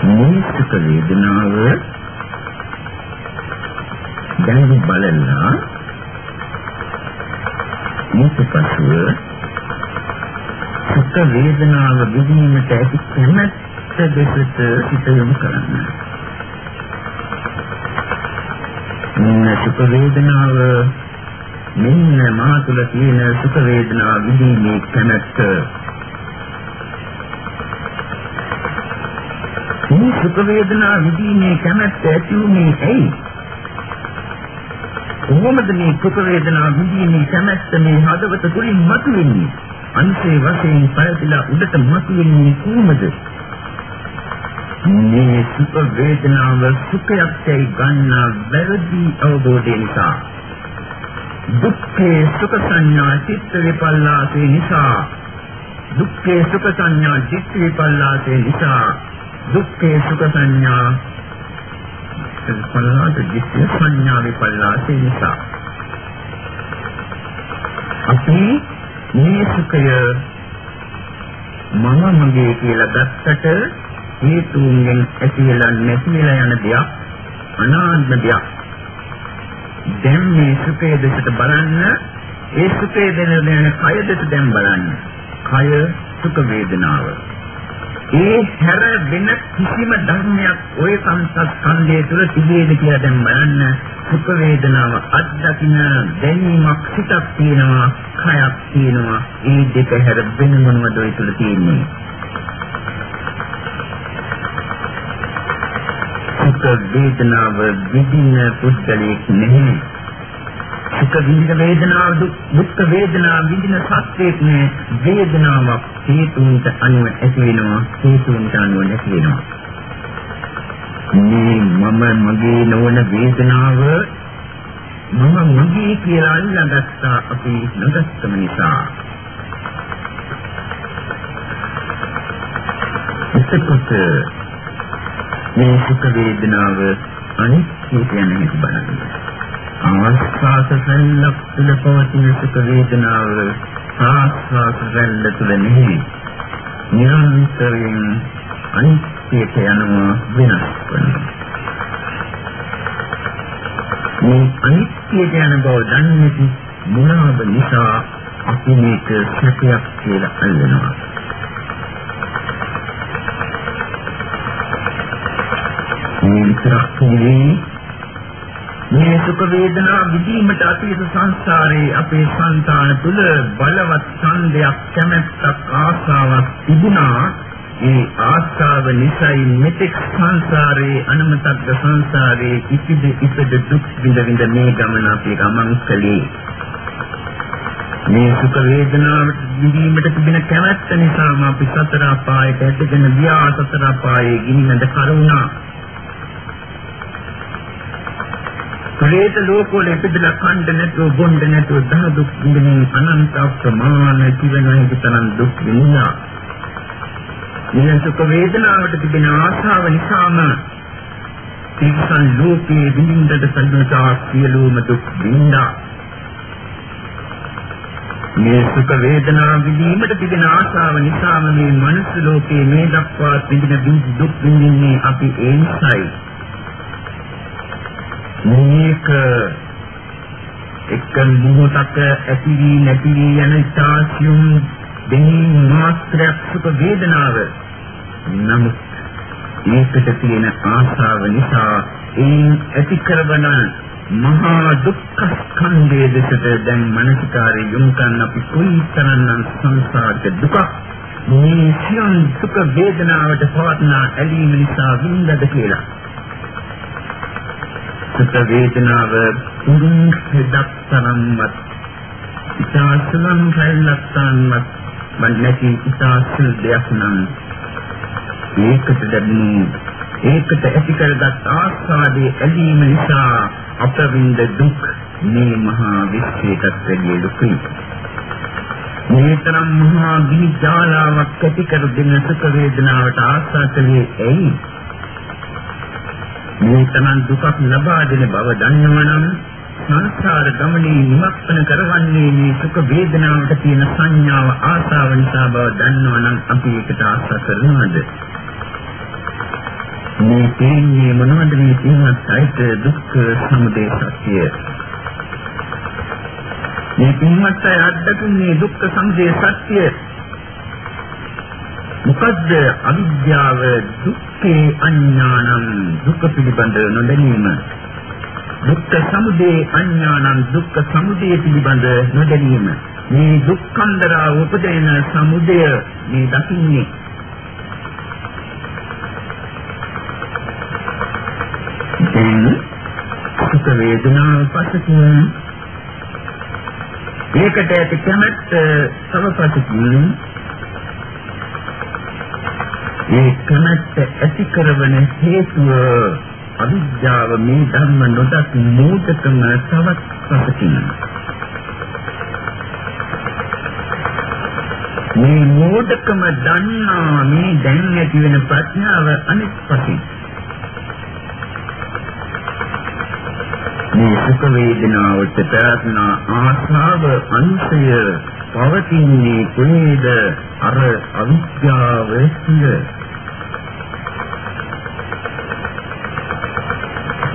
මේ සුඛ වේදනාව දැන් බලන්න ඊට පසුව සුඛ වේදනාව විඳීමට ඇති කැමැත්ත දෙකට හිත යොමු කරන්න. මේ සුඛ වේදනාව මෙන්න මා තුළ තියෙන සුඛ වේදනාව විඳීමේ කැමැත්ත. මේ සුඛ වේදනාව විඳීමේ කැමැත්ත ඇති වුනේ ඇයි? කොහොමද මේ සුඛ වේදනා විඳින්නේ? කැමැත්ත මේ හදවත තුලින් මතුවෙන්නේ? අන්සේ වශයෙන් පයතිලා උඩට මතුවෙන්නේ කොහොමද? මේ සුඛ වේදනාව සුඛයක්යි ගන්නා වැරදි අවබෝධය නිසා. දුක්ඛේ සුඛ සංඥා චිත්ත විපල්ලාසේ නිසා. දුක්ඛේ සුඛ සංඥා චිත්ත විපල්ලාසේ නිසා. දුක්ඛේ සුඛ සංඥා පල්ලාට දිස්ත්‍ය සංඥා විපල්ලාසේ නිසා අපි මේ සුඛය මම මගේ කියලා ගත්තට හේතුන්ගෙන් ඇතිවෙලා නැතිවෙලා යන දෙයක් අනාත්ම දෙයක් දැන් මේ සුඛයේ දෙසට බලන්න ඒ සුඛයේ දෙන දෙන කය දෙස දැන් බලන්න. කය සුඛ වේදනාව. ඒ හැර වෙන කිසිම ධර්මයක් ওই සංස්කන්ධය තුළ තිබේද කියලා දැන් බලන්න. සුඛ වේදනාව අත්දකින්න දැනීමක් සිතක් තියෙනවා, කයක් තියෙනවා. ඒ දෙක හැර වෙන මොනවද ඔය තුළ තියෙන්නේ? සුඛ වේදනාව විඳින පුද්ගලයෙක් නෙමෙයි. සුඛ විඳින වේදනාව දුක් වේදනාව විඳින සත්‍යයක් නේ වේදනාවක් හේතුන්ට අනුව ඇති වෙනවා හේතුන්ට අනුව නැති වෙනවා. මේ මම මගේ නොවන වේදනාව මම මගේ කියලා අල්ලාගත්තා අපි නොදස්සම නිසා. එතකොට මේ සුඛ වේදනාව අනිත්‍ය කියන එක බලන්න. ආස්වාස සැලක් තුළ පවතින සුඛ වේදනාව ආස්වාස සැලල තුළ නෙමෙයි. නිරන්තරයෙන් අනිත්‍යයට යනවා වෙනස් වෙනවා. මේ අනිත්‍යයට යන බව දන්නේ මොනවාද නිසා අපි මේක සැපයක් කියලා අල්ලනවා. මේ විතරක් නෙවෙයි මේ සුඛ වේදනා විදීමට අතීත සංසාරේ අපේ సంతාන තුල බලවත් ඡන්දයක් කැමැත්තක් ආසාවක් තිබුණා. ඒ ආස්ථාව නිසයි මෙතෙක් සංසාරේ අනමතක් සංසාරේ ඉපිද ඉපද දුක් විඳ විඳ මේ ගමන අපි ගමන් කළේ. මේ සුඛ වේදනාවට විඳීමට තිබෙන කැමැත්ත නිසාම අපි සතර අපායට ඇදගෙන ගියා. සතර අපායේ ගිනිනද කරුණා ප්‍රේත ලෝකවල ඉපදලා කණ්ඩ නැතුව බොණ්ඩ නැතුව දහ දුක් විඳින අනන්ත ප්‍රමාණ ජීවනයේ විතරක් දුක් විඳිනා. මේ සුඛ වේදනාවට තිබෙන ආශාව නිසාම තිස්සන් ලෝකයේ විඳින්නට සම්මතා සියලුම දුක් විඳා. මේ සුඛ වේදනා විඳීමට තිබෙන ආශාව නිසාම මේ මනුස්ස ලෝකයේ මේ දක්වා විඳින දුක් විඳින්නේ අපි ඒ නිසායි. මේක එක මොහොතක ඇති වී නැති වී යන ස්ථාසියුම් දෙහින් මාත්‍රයක් සුඛ වේදනාව. නමුත් ඒකට තියෙන ආශාව නිසා ඒ ඇති කරවන මහා දුක්ඛ ස්කන්ධයේ දෙසට දැන් මනසිකාරය යොමු කරන අපි කොයිතරම්නම් සංසාරක දුක මේ සියම් සුඛ වේදනාවට පවත්නා ඇලීම නිසා වින්දද කියලා. සුඛ වේදනාව පුරුන් හෙදක් තරම්වත් ඉතාසලම් හැල්ලක්තාන්වත් මන්නකි ඉතාසල් දෙයක් නම් ඒකට දැනුනේ ඒකට ඇති කරගත් ආස්වාදයේ ඇලීම නිසා අපවින්ද දුක් මේ මහා විශ්වයටත් වැඩි දුකයි. මේ තරම් මහා ගිනි ජාලාවක් ඇති කර දෙන සුඛ වේදනාවට ආශා කළේ ඇයි මේ තමන් දුකක් ලබා දෙන බව දන්නවනම් සංසාර ගමනේ නිමක්කන කරවන්නේ මේ සුඛ වේදනාවට තියෙන සංඥාව ආසාව නිසා බව දන්නවනම් අපි ඒකට ආශා කරනවද? මේ තේන්නේ මොනවද මේ තියෙනත් අයිත දුක්ඛ සමුදය සත්‍ය? මේ පින්වත් අය අත්දකින්නේ දුක්ඛ සමුදය සත්‍ය මොකද්ද අවිද්‍යාව දුක්ඛේ අඥානං දුක්ඛ පිළිබඳ නොදැනීම? දුක්ඛ සමුදය අඥානං දුක්ඛ සමුදය පිළිබඳ නොදැනීම. මේ දුක්ඛන්දරා උපදේන සමුදය මේ දකින්නේ. දැන් සුඛ වේදනාව පසකින් ඒකට ඇති කැමැත්ත සමපසකින් ඒ කනට ඇති කරවන හේතුව අවිද්‍යාව මේ ධර්ම නොදත් මූලිකම තවත් පසකින් මේ මූලිකම දන්නා මේ දැන් ඇති වෙන ප්‍රඥාව අනිත් පසින් මේ සුඛ වේදනාවට ප්‍රාර්ථනා ආශාව අංශය පවතින්නේ කොහේද අර අවිද්‍යාව සිය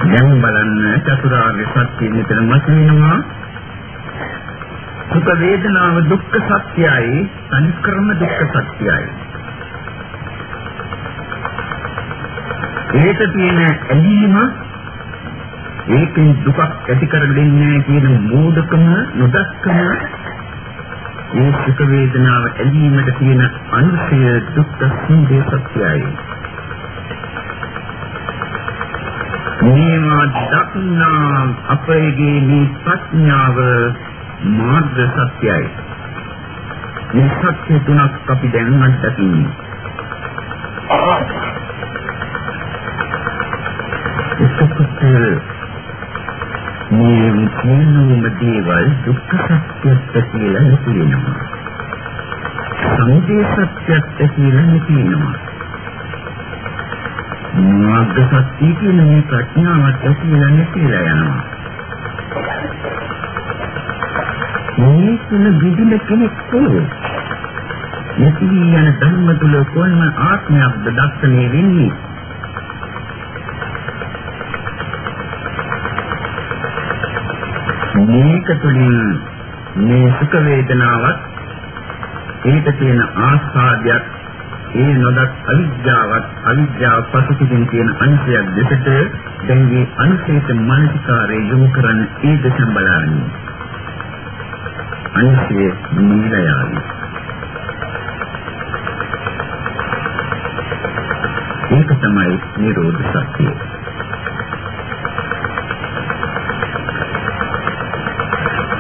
දැන් බලන්න චතුරාර්ය සත්‍ය මෙතන මතුවෙනවා. සුඛ වේදනාව දුක්ඛ සත්‍යයි, අනික්‍රම දුක්ඛ සත්‍යයි. ඒක තියෙන ඇලීම ඒකෙන් දුකක් ඇති කරගන්නේ කියන මෝඩකම නොදක්කම ඒ සුඛ වේදනාව ඇලීමට තියෙන අනුසය දුක්ඛ සමුදය සත්‍යයි. මේවා දක්නා අපේගේ මේ ප්‍රඥාව මාර්ග සත්‍යයි. මේ සත්‍ය තුනක් අපි දැන් අත්දකින්නේ. එතකොට මේ සියලුම දේවල් දුක්ඛ සත්‍යත් කියලා හිතෙනවා. සමුදය සත්‍යත් කියලා හිතෙනවා. මාර්ග සත්‍ය කියන මේ ප්‍රඥාවත් කියලා හිතලා යනවා. මේ තුන විදින කෙනෙක් කොහොමද? නැති යන ධර්ම තුල කොල්ම ආත්මයක් දක්ෂණය වෙන්නේ මේක තුළින් මේ සුඛ වේදනාවත් ඒකට තියෙන ආස්වාදයක් ඒ නොදත් අවිද්‍යාවත් අවිද්‍යාව පසුකින් තියෙන අංශයක් දෙකට දැන් මේ අංශයට මානසිකාරය යොමු කරන්න ඒ දෙසම් බලන්නේ අංශයේ නිලයාවි ඒක තමයි නිරෝධ සත්‍යය.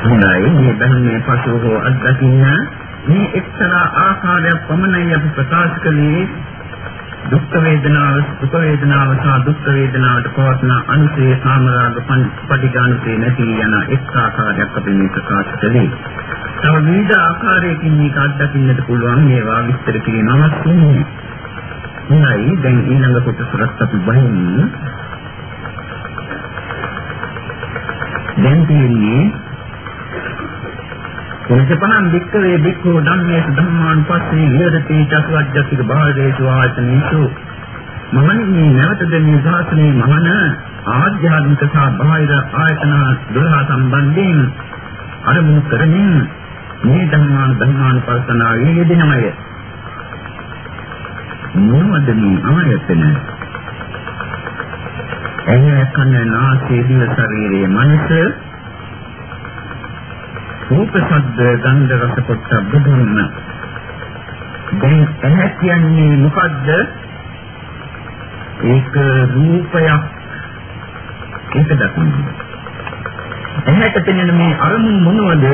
හොඳයි මේ ධර්මයේ පසු හෝ අත්දකින්න මේ එක්තරා ආකාරයක් පමණයි අපි ප්‍රකාශ කළේ දුක් වේදනාව සුඛ වේදනාව සහ දුක් වේදනාවට පවත්න අනුසේ සාමරාග පටිඝානසේ නැති යන එක් ආකාරයක් අපි මේ ප්‍රකාශ කළේ. තව විවිධ ආකාරයකින් මේක අත්දකින්නට පුළුවන් මේවා විස්තර කිරීම අවශ්‍ය නැහැ. හොඳයි දැන් ඊළඟ කොටසට අපි බලමු. දැන් තියෙන්නේ එනිසපනම් වික්කවේ වික්ඛු ධම්මේස ධම්මාන් පස්සේ විහෙරති චතුරාර්යතික භාවේසු ආයතනේසු. මමනි නැවතද මේ ශාසනයේ මහන ආධ්‍යාත්මික සහ බාහිර ආයතන 12 සම්බන්ධයෙන් අරමුණු කරමින් මේ ධම්මාන් ධම්මාන් පස්සනාවේ යෙදෙනමය. මොනවද මේ ආයතන එහේ කන නාසය දිව ශරීරයේ මනස රූප ශබ්ද ගන්ධ රස පොට්ටබ්බ ධම්ම දැන් එහැ කියන්නේ මොකද්ද? ඒක රූපයක්. ඒක දකින්න. එහැට තියෙන මේ අරමුණු මොනවද?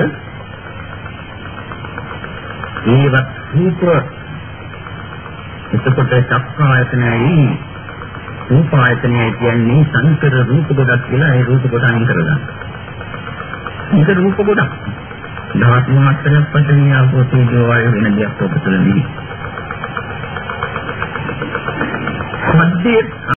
ඒවත් රූප. එතකොට චක්කායතනයි රූපායතනයි කියන්නේ සංකර රූප ගොඩක් කියලා ඒ රූප කොට අයින් කරගන්න. මේක රූප ගොඩක්. දහස් මාත්‍රයක් පටන් ආපෝ තේජෝ වායු වෙන දෙයක් ඔබ තුළ නෙවෙයි. සද්දේ